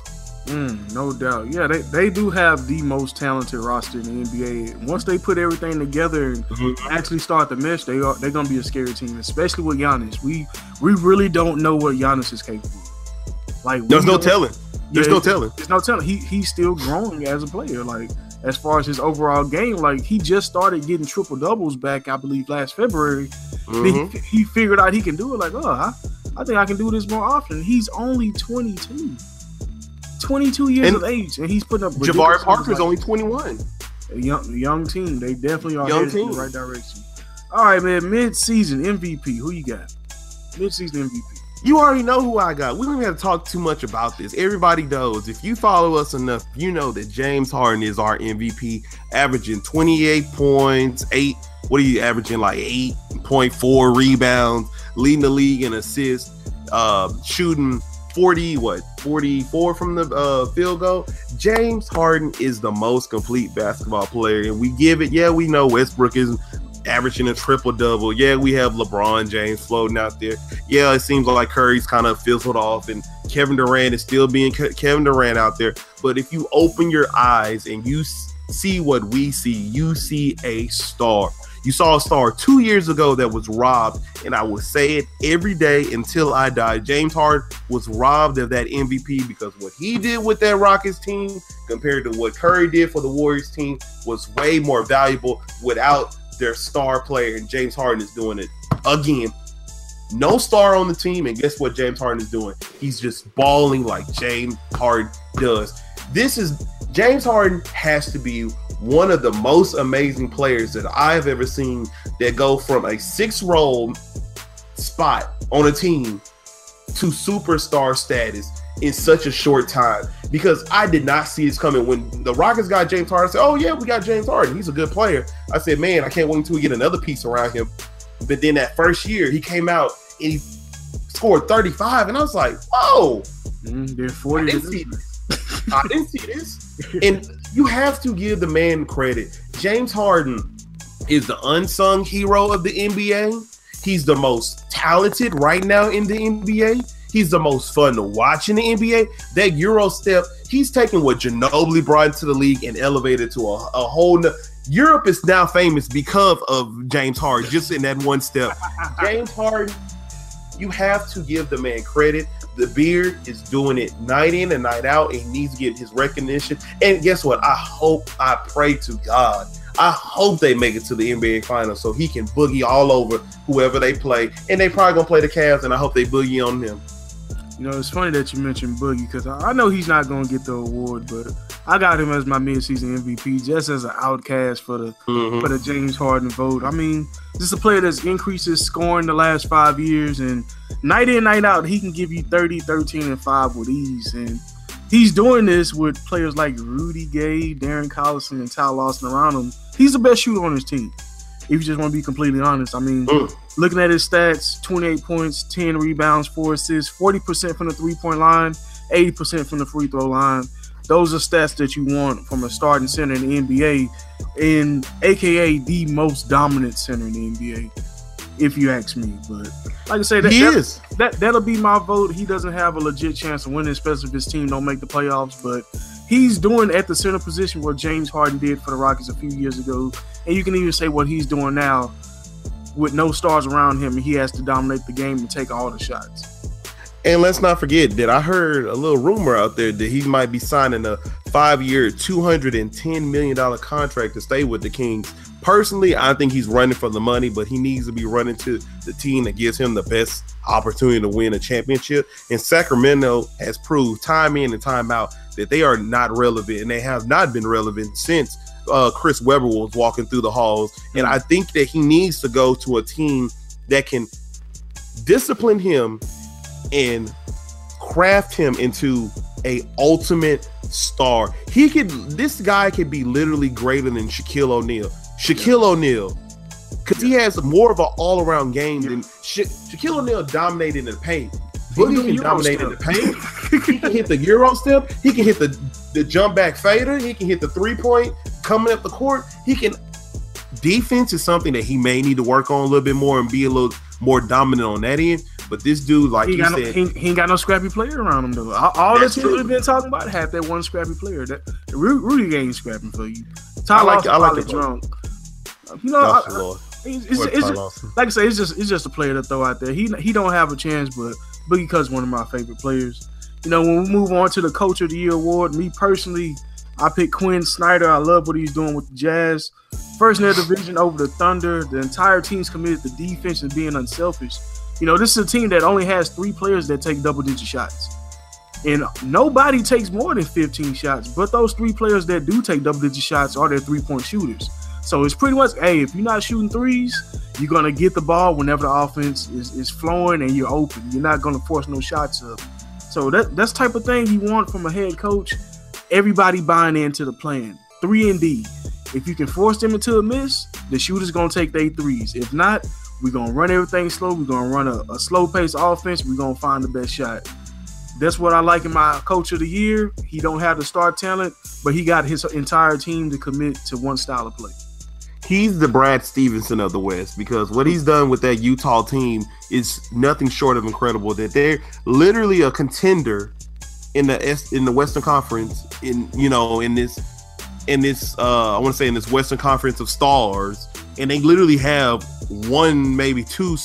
[SPEAKER 4] Mm, no doubt. Yeah, they, they do have the most talented roster in the NBA. Once they put everything together and actually start the mesh, they are they're gonna be a scary team, especially with Giannis. We we really don't know what Giannis is capable of. Like
[SPEAKER 5] There's no telling. There's
[SPEAKER 4] Yeah,
[SPEAKER 5] no telling.
[SPEAKER 4] There's no telling. He he's still growing as a player. Like as far as his overall game, like he just started getting triple doubles back, I believe, last February.
[SPEAKER 5] Mhm.
[SPEAKER 4] he, he figured out he can do it. Like, oh, I, I think I can do this more often. He's only 22. 22 years
[SPEAKER 5] And
[SPEAKER 4] of age, and he's putting up.
[SPEAKER 5] Jabari Parker's
[SPEAKER 4] numbers,
[SPEAKER 5] only 21.
[SPEAKER 4] a young, young team. They definitely are
[SPEAKER 5] Young
[SPEAKER 4] headed in the right direction. All right, man. Mid-season MVP. Who you got? Mid-season MVP.
[SPEAKER 5] You already know who I got. We don't even have to talk too much about this. Everybody knows. If you follow us enough, you know that James Harden is our MVP, averaging 28 points, eight. What are you averaging? Like 8.4 rebounds, leading the league in assists, uh, shooting 40, what, 44 from the uh, field goal. James Harden is the most complete basketball player, and we give it. Yeah, we know Westbrook is averaging a triple double. Yeah, we have LeBron James floating out there yeah, it seems like Curry's kind of fizzled off, and Kevin Durant is still being Kevin Durant out there. But if you open your eyes and you see what we see, you see a star. You saw a star two years ago that was robbed, and I will say it every day until I die. James Harden was robbed of that MVP because what he did with that Rockets team compared to what Curry did for the Warriors team was way more valuable without their star player, and James Harden is doing it again no star on the team, and guess what James Harden is doing? He's just balling like James Harden does. This is James Harden has to be one of the most amazing players that I've ever seen that go from a six role spot on a team to superstar status in such a short time because I did not see this coming. When the Rockets got James Harden, I said, Oh, yeah, we got James Harden. He's a good player. I said, Man, I can't wait until we get another piece around him. But then that first year, he came out and he scored 35, and I was like, Whoa,
[SPEAKER 4] Mm, they're
[SPEAKER 5] I
[SPEAKER 4] 40.
[SPEAKER 5] didn't see this. I didn't see this. And you have to give the man credit. James Harden is the unsung hero of the NBA. He's the most talented right now in the NBA. He's the most fun to watch in the NBA. That Euro step, he's taken what Ginobili brought into the league and elevated to a, a whole. No- Europe is now famous because of James Harden, just in that one step. (laughs) James Harden, you have to give the man credit. The beard is doing it night in and night out, and he needs to get his recognition. And guess what? I hope, I pray to God, I hope they make it to the NBA Finals so he can boogie all over whoever they play. And they probably gonna play the Cavs, and I hope they boogie on them.
[SPEAKER 4] You know, it's funny that you mentioned Boogie because I know he's not going to get the award, but I got him as my midseason MVP just as an outcast for the
[SPEAKER 5] Mhm.
[SPEAKER 4] for the James Harden vote. I mean, this is a player that's increased his scoring the last five years, and night in, night out, he can give you 30, 13, and 5 with ease. And he's doing this with players like Rudy Gay, Darren Collison, and Ty Lawson around him. He's the best shooter on his team. If you just want to be completely honest, I mean,
[SPEAKER 5] Mm.
[SPEAKER 4] looking at his stats 28 points, 10 rebounds, 4 assists, 40% from the three point line, 80% from the free throw line. Those are stats that you want from a starting center in the NBA, in AKA the most dominant center in the NBA, if you ask me. But like I say, that,
[SPEAKER 5] He
[SPEAKER 4] that-
[SPEAKER 5] is.
[SPEAKER 4] that that'll be my vote. He doesn't have a legit chance of winning, especially if his team don't make the playoffs. But he's doing at the center position what James Harden did for the Rockets a few years ago, and you can even say what he's doing now with no stars around him, he has to dominate the game and take all the shots.
[SPEAKER 5] And let's not forget that I heard a little rumor out there that he might be signing a hundred and ten million dollar contract to stay with the Kings Personally, I think he's running for the money, but he needs to be running to the team that gives him the best opportunity to win a championship. And Sacramento has proved time in and time out that they are not relevant, and they have not been relevant since uh, Chris Webber was walking through the halls. And I think that he needs to go to a team that can discipline him and craft him into a ultimate star. He could this guy could be literally greater than Shaquille O'Neal. Shaquille O'Neal. Because he has more of an all-around game than Sha- Shaquille O'Neal dominated in the paint. Boogie can dominate in the paint. (laughs) he can hit the Euro step. He can hit the, the jump back fader. He can hit the three-point coming up the court. He can defense is something that he may need to work on a little bit more and be a little more dominant on that end. But this dude, like
[SPEAKER 4] He, got no,
[SPEAKER 5] said,
[SPEAKER 4] he, he ain't got no scrappy player around him though. All, all the teams we've been talking about have that one scrappy player. That Ru- Rudy ain't scrapping for you.
[SPEAKER 5] I like- I like it.
[SPEAKER 4] drunk. You know, I-
[SPEAKER 5] Lord.
[SPEAKER 4] it's, it's,
[SPEAKER 5] Poor
[SPEAKER 4] it's just, like I say, it's just it's just a player to throw out there. He he don't have a chance, but Boogie Cut's one of my favorite players. You know, when we move on to the Coach of the Year award, me personally, I pick Quin Snyder. I love what he's doing with the Jazz. First in their division over the Thunder. The entire team's committed to defense and being unselfish. You know, this is a team that only has three players that take double digit shots. And nobody takes more than 15 shots, but those three players that do take double digit shots are their three point shooters. So it's pretty much, hey, if you're not shooting threes, you're gonna get the ball whenever the offense is, is flowing and you're open. You're not gonna force no shots up. So that that's type of thing you want from a head coach. Everybody buying into the plan. Three and D. If you can force them into a miss, the shooter's gonna take their threes. If not, we're gonna run everything slow. We're gonna run a, a slow paced offense. We're gonna find the best shot. That's what I like in my coach of the year. He don't have the star talent, but he got his entire team to commit to one style of play.
[SPEAKER 5] He's the Brad Stevenson of the West because what he's done with that Utah team is nothing short of incredible. That they're literally a contender in the S, in the Western Conference. In you know in this in this uh, I want to say in this Western Conference of stars, and they literally have one maybe two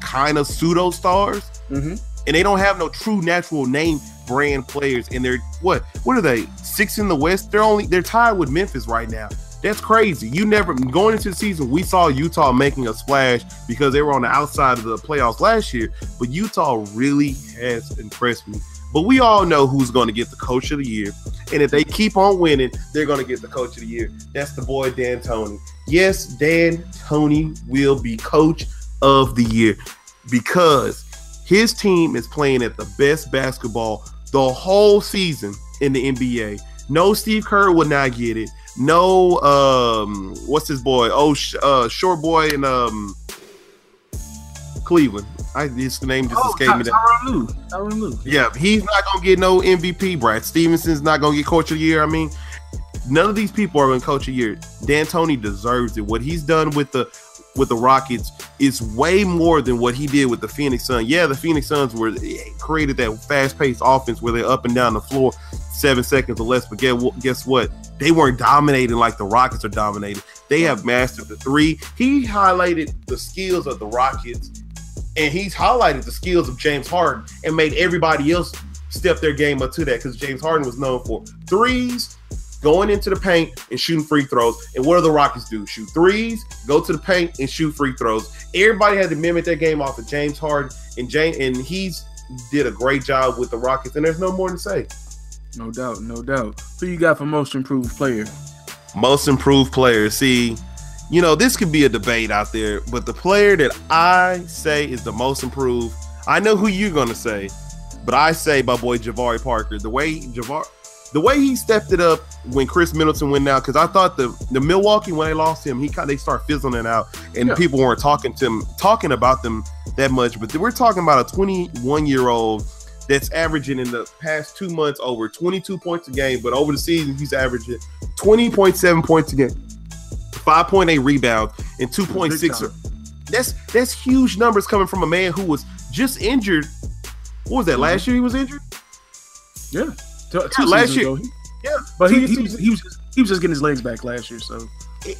[SPEAKER 5] kind of pseudo stars,
[SPEAKER 4] Mm-hmm.
[SPEAKER 5] and they don't have no true natural name brand players. And they're what what are they six in the West? They're only they're tied with Memphis right now. That's crazy. You never going into the season, we saw Utah making a splash because they were on the outside of the playoffs last year. But Utah really has impressed me. But we all know who's going to get the coach of the year. And if they keep on winning, they're going to get the coach of the year. That's the boy D'Antoni. Yes, Dan Tony will be coach of the year because his team is playing at the best basketball the whole season in the NBA. No, Steve Kerr would not get it. No, um, what's his boy? Oh, uh, short boy in um Cleveland. I his name just
[SPEAKER 4] Oh,
[SPEAKER 5] escaped me.
[SPEAKER 4] Ty-
[SPEAKER 5] That.
[SPEAKER 4] Tyronn Lue. Tyronn Lue.
[SPEAKER 5] Yeah, he's not gonna get no MVP. Brad Stevenson's not gonna get coach of the year. I mean, none of these people are gonna coach of the year. D'Antoni deserves it. What he's done with the with the Rockets is way more than what he did with the Phoenix Suns. Yeah, the Phoenix Suns were eh, created that fast paced offense where they're up and down the floor seven seconds or less. But guess what? They weren't dominating like the Rockets are dominating. They have mastered the three. He highlighted the skills of the Rockets and he's highlighted the skills of James Harden and made everybody else step their game up to that because James Harden was known for threes, going into the paint and shooting free throws. And what do the Rockets do? Shoot threes, go to the paint and shoot free throws. Everybody had to mimic their game off of James Harden, and James and he's did a great job with the Rockets. And there's no more to say.
[SPEAKER 4] No doubt, no doubt. Who you got for most improved player?
[SPEAKER 5] Most improved player. See, you know, this could be a debate out there, but the player that I say is the most improved, I know who you're gonna say, but I say my boy Jabari Parker. The way Javar, the way he stepped it up when Khris Middleton went out, because I thought the the Milwaukee when they lost him, he kind they start fizzling it out, and
[SPEAKER 4] Yeah.
[SPEAKER 5] people weren't talking to him, talking about them that much. But we're talking about a 21 year old that's averaging in the past two months over 22 points a game, but over the season he's averaging 20.7 points a game, 5.8 rebounds, and 2.6.
[SPEAKER 4] Big time.
[SPEAKER 5] That's that's huge numbers coming from a man who was just injured. What was that? Mm-hmm. Last year he was injured.
[SPEAKER 4] Yeah, Two- two
[SPEAKER 5] last year-
[SPEAKER 4] ago.
[SPEAKER 5] Yeah,
[SPEAKER 4] but he, he, was, he was just he was just getting his legs back last year. So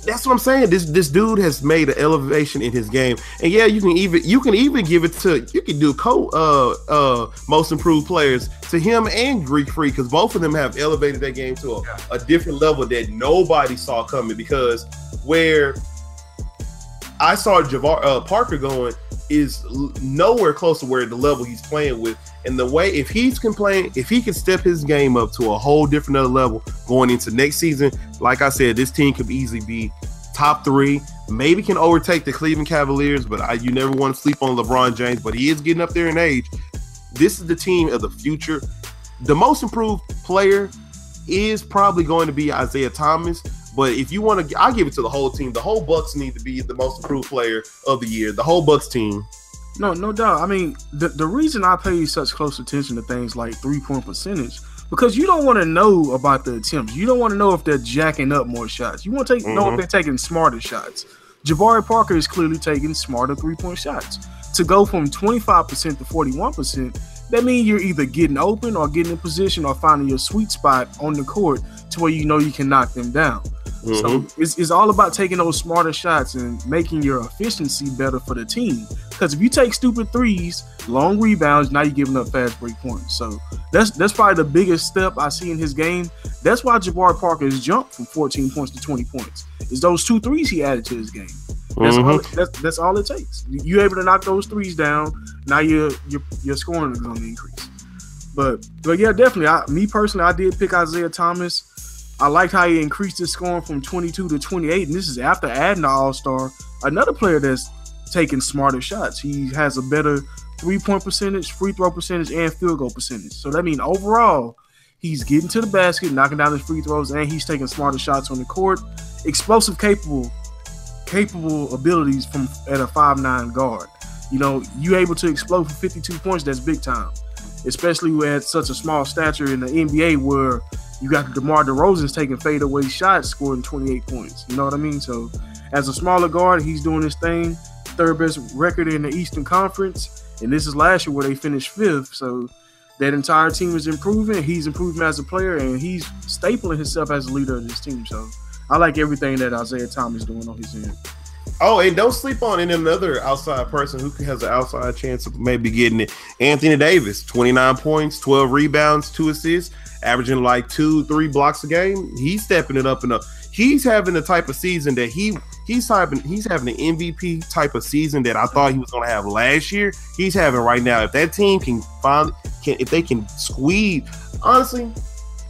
[SPEAKER 5] that's what I'm saying. This this dude has made an elevation in his game, and yeah, you can even you can even give it to you can do co uh uh most improved players to him and Greek Freak because both of them have elevated their game to a, a different level that nobody saw coming. Because where I saw Javar uh, Parker going is nowhere close to where the level he's playing with, and the way if he's play, if he can step his game up to a whole different other level going into next season, like I said, this team could easily be top three. Maybe can overtake the Cleveland Cavaliers, but I, you never want to sleep on LeBron James. But he is getting up there in age. This is the team of the future. The most improved player is probably going to be Isaiah Thomas. But if you want to, I'll give it to the whole team. The whole Bucks need to be the most improved player of the year. The whole Bucks team.
[SPEAKER 4] No, no doubt. I mean, the, the reason I pay such close attention to things like three point percentage because you don't want to know about the attempts. You don't want to know if they're jacking up more shots. You want to take know if
[SPEAKER 5] Mhm.
[SPEAKER 4] they're taking smarter shots. Jabari Parker is clearly taking smarter three point shots. To go from 25% to 41%, that means you're either getting open or getting in position or finding your sweet spot on the court to where you know you can knock them down. So mm-hmm. it's, it's all about taking those smarter shots and making your efficiency better for the team. Because if you take stupid threes, long rebounds, now you're giving up fast break points. So that's that's probably the biggest step I see in his game. That's why Jabari Parker has jumped from 14 points to 20 points. Is those two threes he added to his game. That's all. Mm-hmm. That's, that's all it takes. You able to knock those threes down. Now your your your scoring is going to increase. But but yeah, definitely. I, me personally, I did pick Isaiah Thomas. I liked how he increased his scoring from 22 to 28, and this is after adding the All Star. Another player that's taking smarter shots. He has a better three point percentage, free throw percentage, and field goal percentage. So that means overall, he's getting to the basket, knocking down his free throws, and he's taking smarter shots on the court. Explosive, capable, capable abilities from at a five nine guard. You know, you able to explode for 52 points. That's big time, especially at such a small stature in the NBA where you got DeMar DeRozan's taking fadeaway shots, scoring 28 points. You know what I mean? So, as a smaller guard, he's doing his thing. Third best record in the Eastern Conference, and this is last year where they finished fifth. So, that entire team is improving. He's improving as a player, and he's stapling himself as a leader of this team. So, I like everything that Isaiah Thomas is doing on his end.
[SPEAKER 5] Oh, and don't sleep on in another outside person who has an outside chance of maybe getting it. Anthony Davis, 29 points, 12 rebounds, two assists, averaging like two, three blocks a game. He's stepping it up and up. He's having the type of season that he he's having he's having an MVP type of season that I thought he was gonna have last year. He's having right now. If that team can find can if they can squeeze, honestly,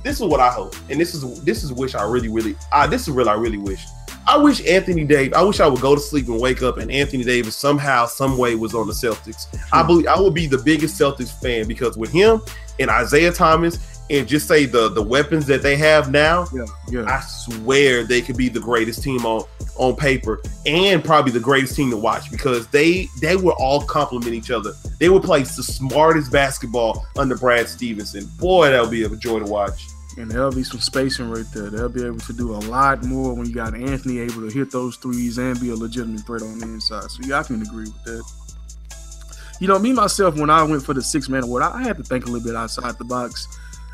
[SPEAKER 5] this is what I hope. And this is this is wish I really, really I this is real I really wish. I wish Anthony Davis. I wish I would go to sleep and wake up and Anthony Davis somehow, some way was on the Celtics. I hmm. believe I would be the biggest Celtics fan because with him and Isaiah Thomas and just say the the weapons that they have now,
[SPEAKER 4] Yeah, yeah.
[SPEAKER 5] I swear they could be the greatest team on on paper and probably the greatest team to watch because they they would all complement each other. They would play the smartest basketball under Brad Stevenson. Boy, that would be a joy to watch.
[SPEAKER 4] And there'll be some spacing right there. They'll be able to do a lot more when you got Anthony able to hit those threes and be a legitimate threat on the inside. So yeah, I can agree with that. You know, me myself, when I went for the six man award, I had to think a little bit outside the box.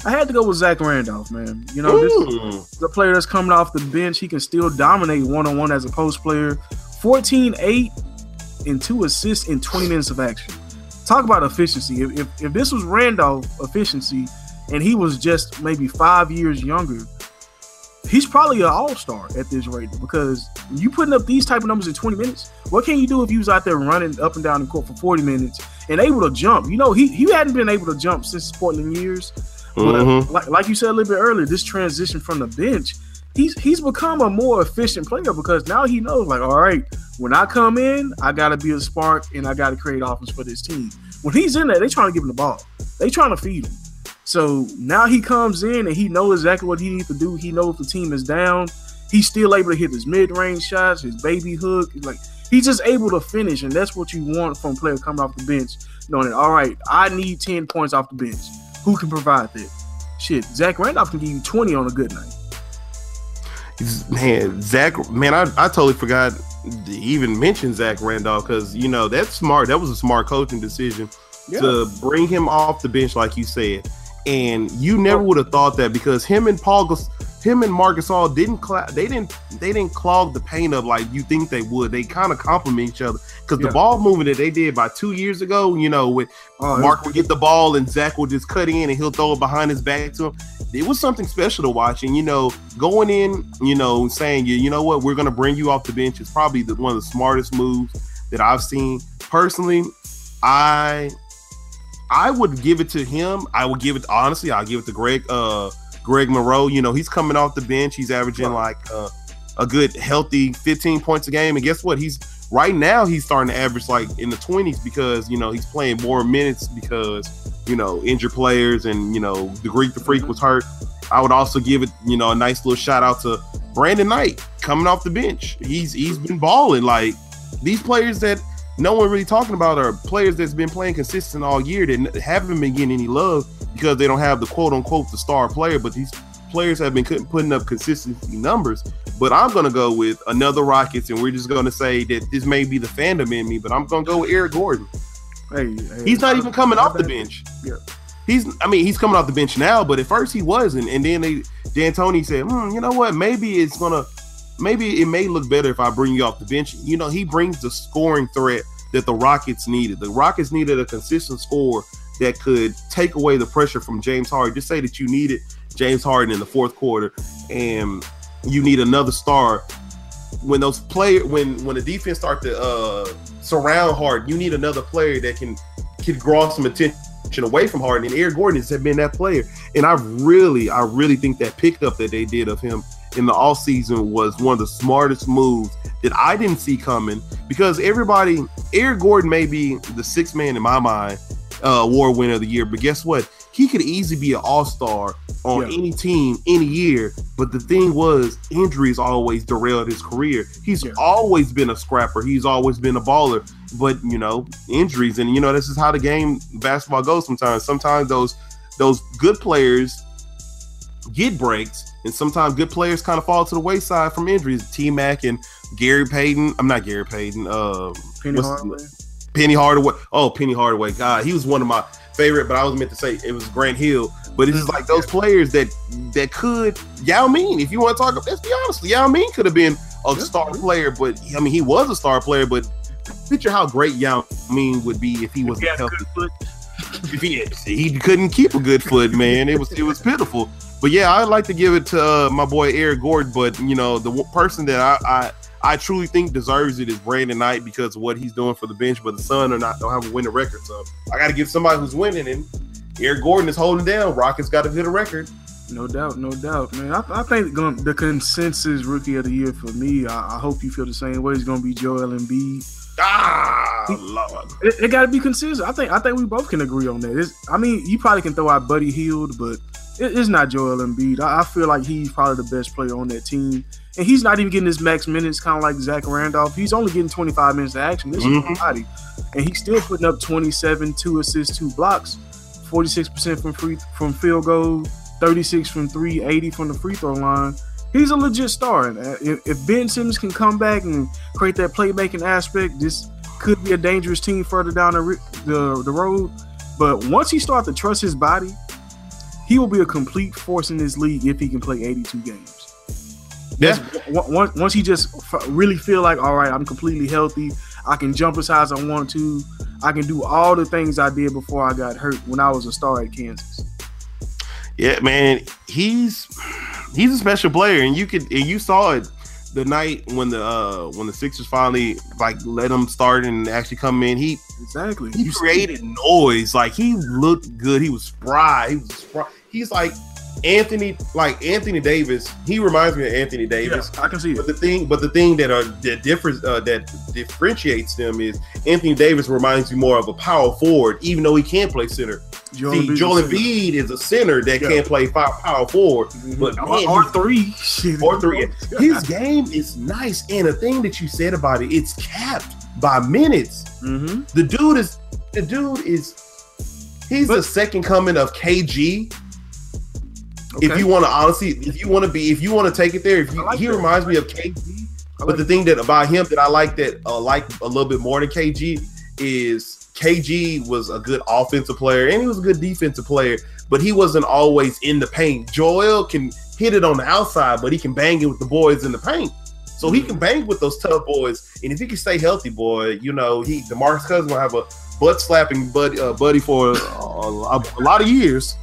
[SPEAKER 4] I had to go with Zach Randolph, man. You know, this the player that's coming off the bench. He can still dominate one on one as a post player. 14 8 and two assists in 20 minutes of action. Talk about efficiency. If, if, if this was Randolph efficiency and he was just maybe five years younger, he's probably an all star at this rate because you putting up these type of numbers in 20 minutes. What can you do if you was out there running up and down the court for 40 minutes and able to jump? You know, he, he hadn't been able to jump since Portland years. But
[SPEAKER 5] Mhm.
[SPEAKER 4] like, like you said a little bit earlier, this transition from the bench, he's he's become a more efficient player because now he knows, like, all right, when I come in, I gotta be a spark and I gotta create offense for this team. When he's in there, they trying to give him the ball. They trying to feed him. So now he comes in and he knows exactly what he needs to do. He knows the team is down. He's still able to hit his mid-range shots, his baby hook. Like he's just able to finish, and that's what you want from a player coming off the bench, knowing that all right, I need 10 points off the bench. Who can provide that? Shit, Zach Randolph can give you 20 on a good night.
[SPEAKER 5] Man, Zach, man, I, I totally forgot to even mention Zach Randolph because you know that's smart. That was a smart coaching decision to bring him off the bench, like you said. And you never would have thought that because him and Paul, him and Marc Gasol didn't cla- they didn't they didn't clog the paint up like you think they would. They kind of complement each other because
[SPEAKER 4] Yeah.
[SPEAKER 5] the ball movement that they did about two years ago, you know, with
[SPEAKER 4] Oh,
[SPEAKER 5] Mark would get the ball and Zach would just cut in and he'll throw it behind his back to him. It was something special to watch. And you know, going in, you know, saying you, you know what, we're gonna bring you off the bench is probably the, one of the smartest moves that I've seen. Personally, I I would give it to him. I would give it honestly, I'll give it to Greg uh Greg Monroe. You know, he's coming off the bench, he's averaging like uh, a good healthy 15 points a game. And guess what? He's right now he's starting to average like in the 20s because you know he's playing more minutes because you know injured players and you know the Greek the Freak was hurt. I would also give it you know a nice little shout out to Brandon Knight coming off the bench. He's he's been balling like these players that no one really talking about are players that's been playing consistent all year that haven't been getting any love because they don't have the quote unquote the star player, but these players have been putting up consistency numbers. But I'm gonna go with another Rockets, and we're just gonna say that this may be the fandom in me, but I'm gonna go with Eric Gordon.
[SPEAKER 4] Hey, hey,
[SPEAKER 5] He's not even coming off the bench.
[SPEAKER 4] Yeah.
[SPEAKER 5] He's, I mean, he's coming off the bench now, but at first he wasn't. And then they, D'Antoni said, hmm, you know what? Maybe it's gonna, maybe it may look better if I bring you off the bench. You know, he brings the scoring threat that the Rockets needed. The Rockets needed a consistent score that could take away the pressure from James Harden. Just say that you needed James Harden in the fourth quarter, and you need another star. When those player, when when the defense start to uh, surround Harden, you need another player that can can draw some attention away from Harden. And Eric Gordon has been that player. And I really, I really think that pickup that they did of him in the off season was one of the smartest moves that I didn't see coming because everybody, Eric Gordon may be the sixth man in my mind, uh, award winner of the year, but guess what? He could easily be an all star on
[SPEAKER 4] Yeah.
[SPEAKER 5] any team any year. But the thing was, injuries always derailed his career. He's
[SPEAKER 4] Yeah.
[SPEAKER 5] always been a scrapper. He's always been a baller. But you know, injuries, and you know, this is how the game basketball goes. Sometimes, sometimes those those good players get breaks, and sometimes good players kind of fall to the wayside from injuries. T Mac and Gary Payton. I'm not Gary Payton. Um,
[SPEAKER 4] Penny Hardaway.
[SPEAKER 5] Penny Hardaway. Oh, Penny Hardaway. God, he was one of my favorite, but I was meant to say it was Grant Hill. But it's just like those players that that could Yao Ming. If you want to talk, let's be honest. Yao Ming could have been a star player, but I mean, he was a star player. But picture how great Yao Ming would be if he was
[SPEAKER 4] He a
[SPEAKER 5] healthy.
[SPEAKER 4] good foot.
[SPEAKER 5] If he, he couldn't keep a good foot, man. It was it was pitiful. But yeah, I'd like to give it to uh, my boy Eric Gordon. But you know, the one person that I, I I truly think deserves it is Brandon Knight because of what he's doing for the bench. But the Sun are not don't have a winning record, so I got to give somebody who's winning. And Eric Gordon is holding down. Rockets got to hit a record.
[SPEAKER 4] No doubt, no doubt, man. I, I think the consensus rookie of the year for me, I, I hope you feel the same way. Is going to be Joel Embiid.
[SPEAKER 5] Ah, Lord.
[SPEAKER 4] It, it got to be consistent. I think I think we both can agree on that. It's, I mean, you probably can throw out Buddy Hield, but it, it's not Joel Embiid. I, I feel like he's probably the best player on that team, and he's not even getting his max minutes, kind of like Zach Randolph. He's only getting 25 minutes of action. This
[SPEAKER 5] Mhm.
[SPEAKER 4] is body, and he's still putting up 27, two assists, two blocks, 46 percent from free from field goal, 36 from three, 80 from the free throw line. He's a legit star. And uh, if, if Ben Simmons can come back and create that playmaking aspect, this could be a dangerous team further down the the, the road. But once he starts to trust his body, he will be a complete force in this league if he can play 82 games.
[SPEAKER 5] Yeah.
[SPEAKER 4] Once, once- he just really feel like, all right, I'm completely healthy. I can jump as high as I want to. I can do all the things I did before I got hurt when I was a star at Kansas.
[SPEAKER 5] Yeah, man, he's he's a special player, and you could and you saw it the night when the uh when the Sixers finally like let him start and actually come in. He
[SPEAKER 4] Exactly.
[SPEAKER 5] he
[SPEAKER 4] You
[SPEAKER 5] created noise, like he looked good. He was spry. He was spry. He's like Anthony, like Anthony Davis. He reminds me of Anthony
[SPEAKER 4] Yeah,
[SPEAKER 5] Davis.
[SPEAKER 4] I can see it.
[SPEAKER 5] But
[SPEAKER 4] it.
[SPEAKER 5] the thing, but the thing that are that difference uh, that differentiates them is Anthony Davis reminds me more of a power forward, even though he can play center.
[SPEAKER 4] Joel
[SPEAKER 5] See,
[SPEAKER 4] Embiid
[SPEAKER 5] Joel
[SPEAKER 4] is a-
[SPEAKER 5] Embiid is a center that
[SPEAKER 4] Yeah.
[SPEAKER 5] can't play fi- power forward, but
[SPEAKER 4] or,
[SPEAKER 5] man,
[SPEAKER 4] or three.
[SPEAKER 5] Or three. (laughs) His game is nice, and the thing that you said about it, it's capped by minutes.
[SPEAKER 4] hmm
[SPEAKER 5] The dude is the dude is he's the second coming of KG. If you want to honestly, if you want to be, if you want to take it there, if you,
[SPEAKER 4] like
[SPEAKER 5] he
[SPEAKER 4] that.
[SPEAKER 5] reminds me of KG.
[SPEAKER 4] I
[SPEAKER 5] But
[SPEAKER 4] like
[SPEAKER 5] the thing that about him that I like that uh, like a little bit more than KG is KG was a good offensive player and he was a good defensive player, but he wasn't always in the paint. Joel can hit it on the outside, but he can bang it with the boys in the paint. So he can bang with those tough boys, and if he can stay healthy, boy, you know he DeMarcus Cousins will have a butt slapping buddy uh, buddy for a, a, a lot of years.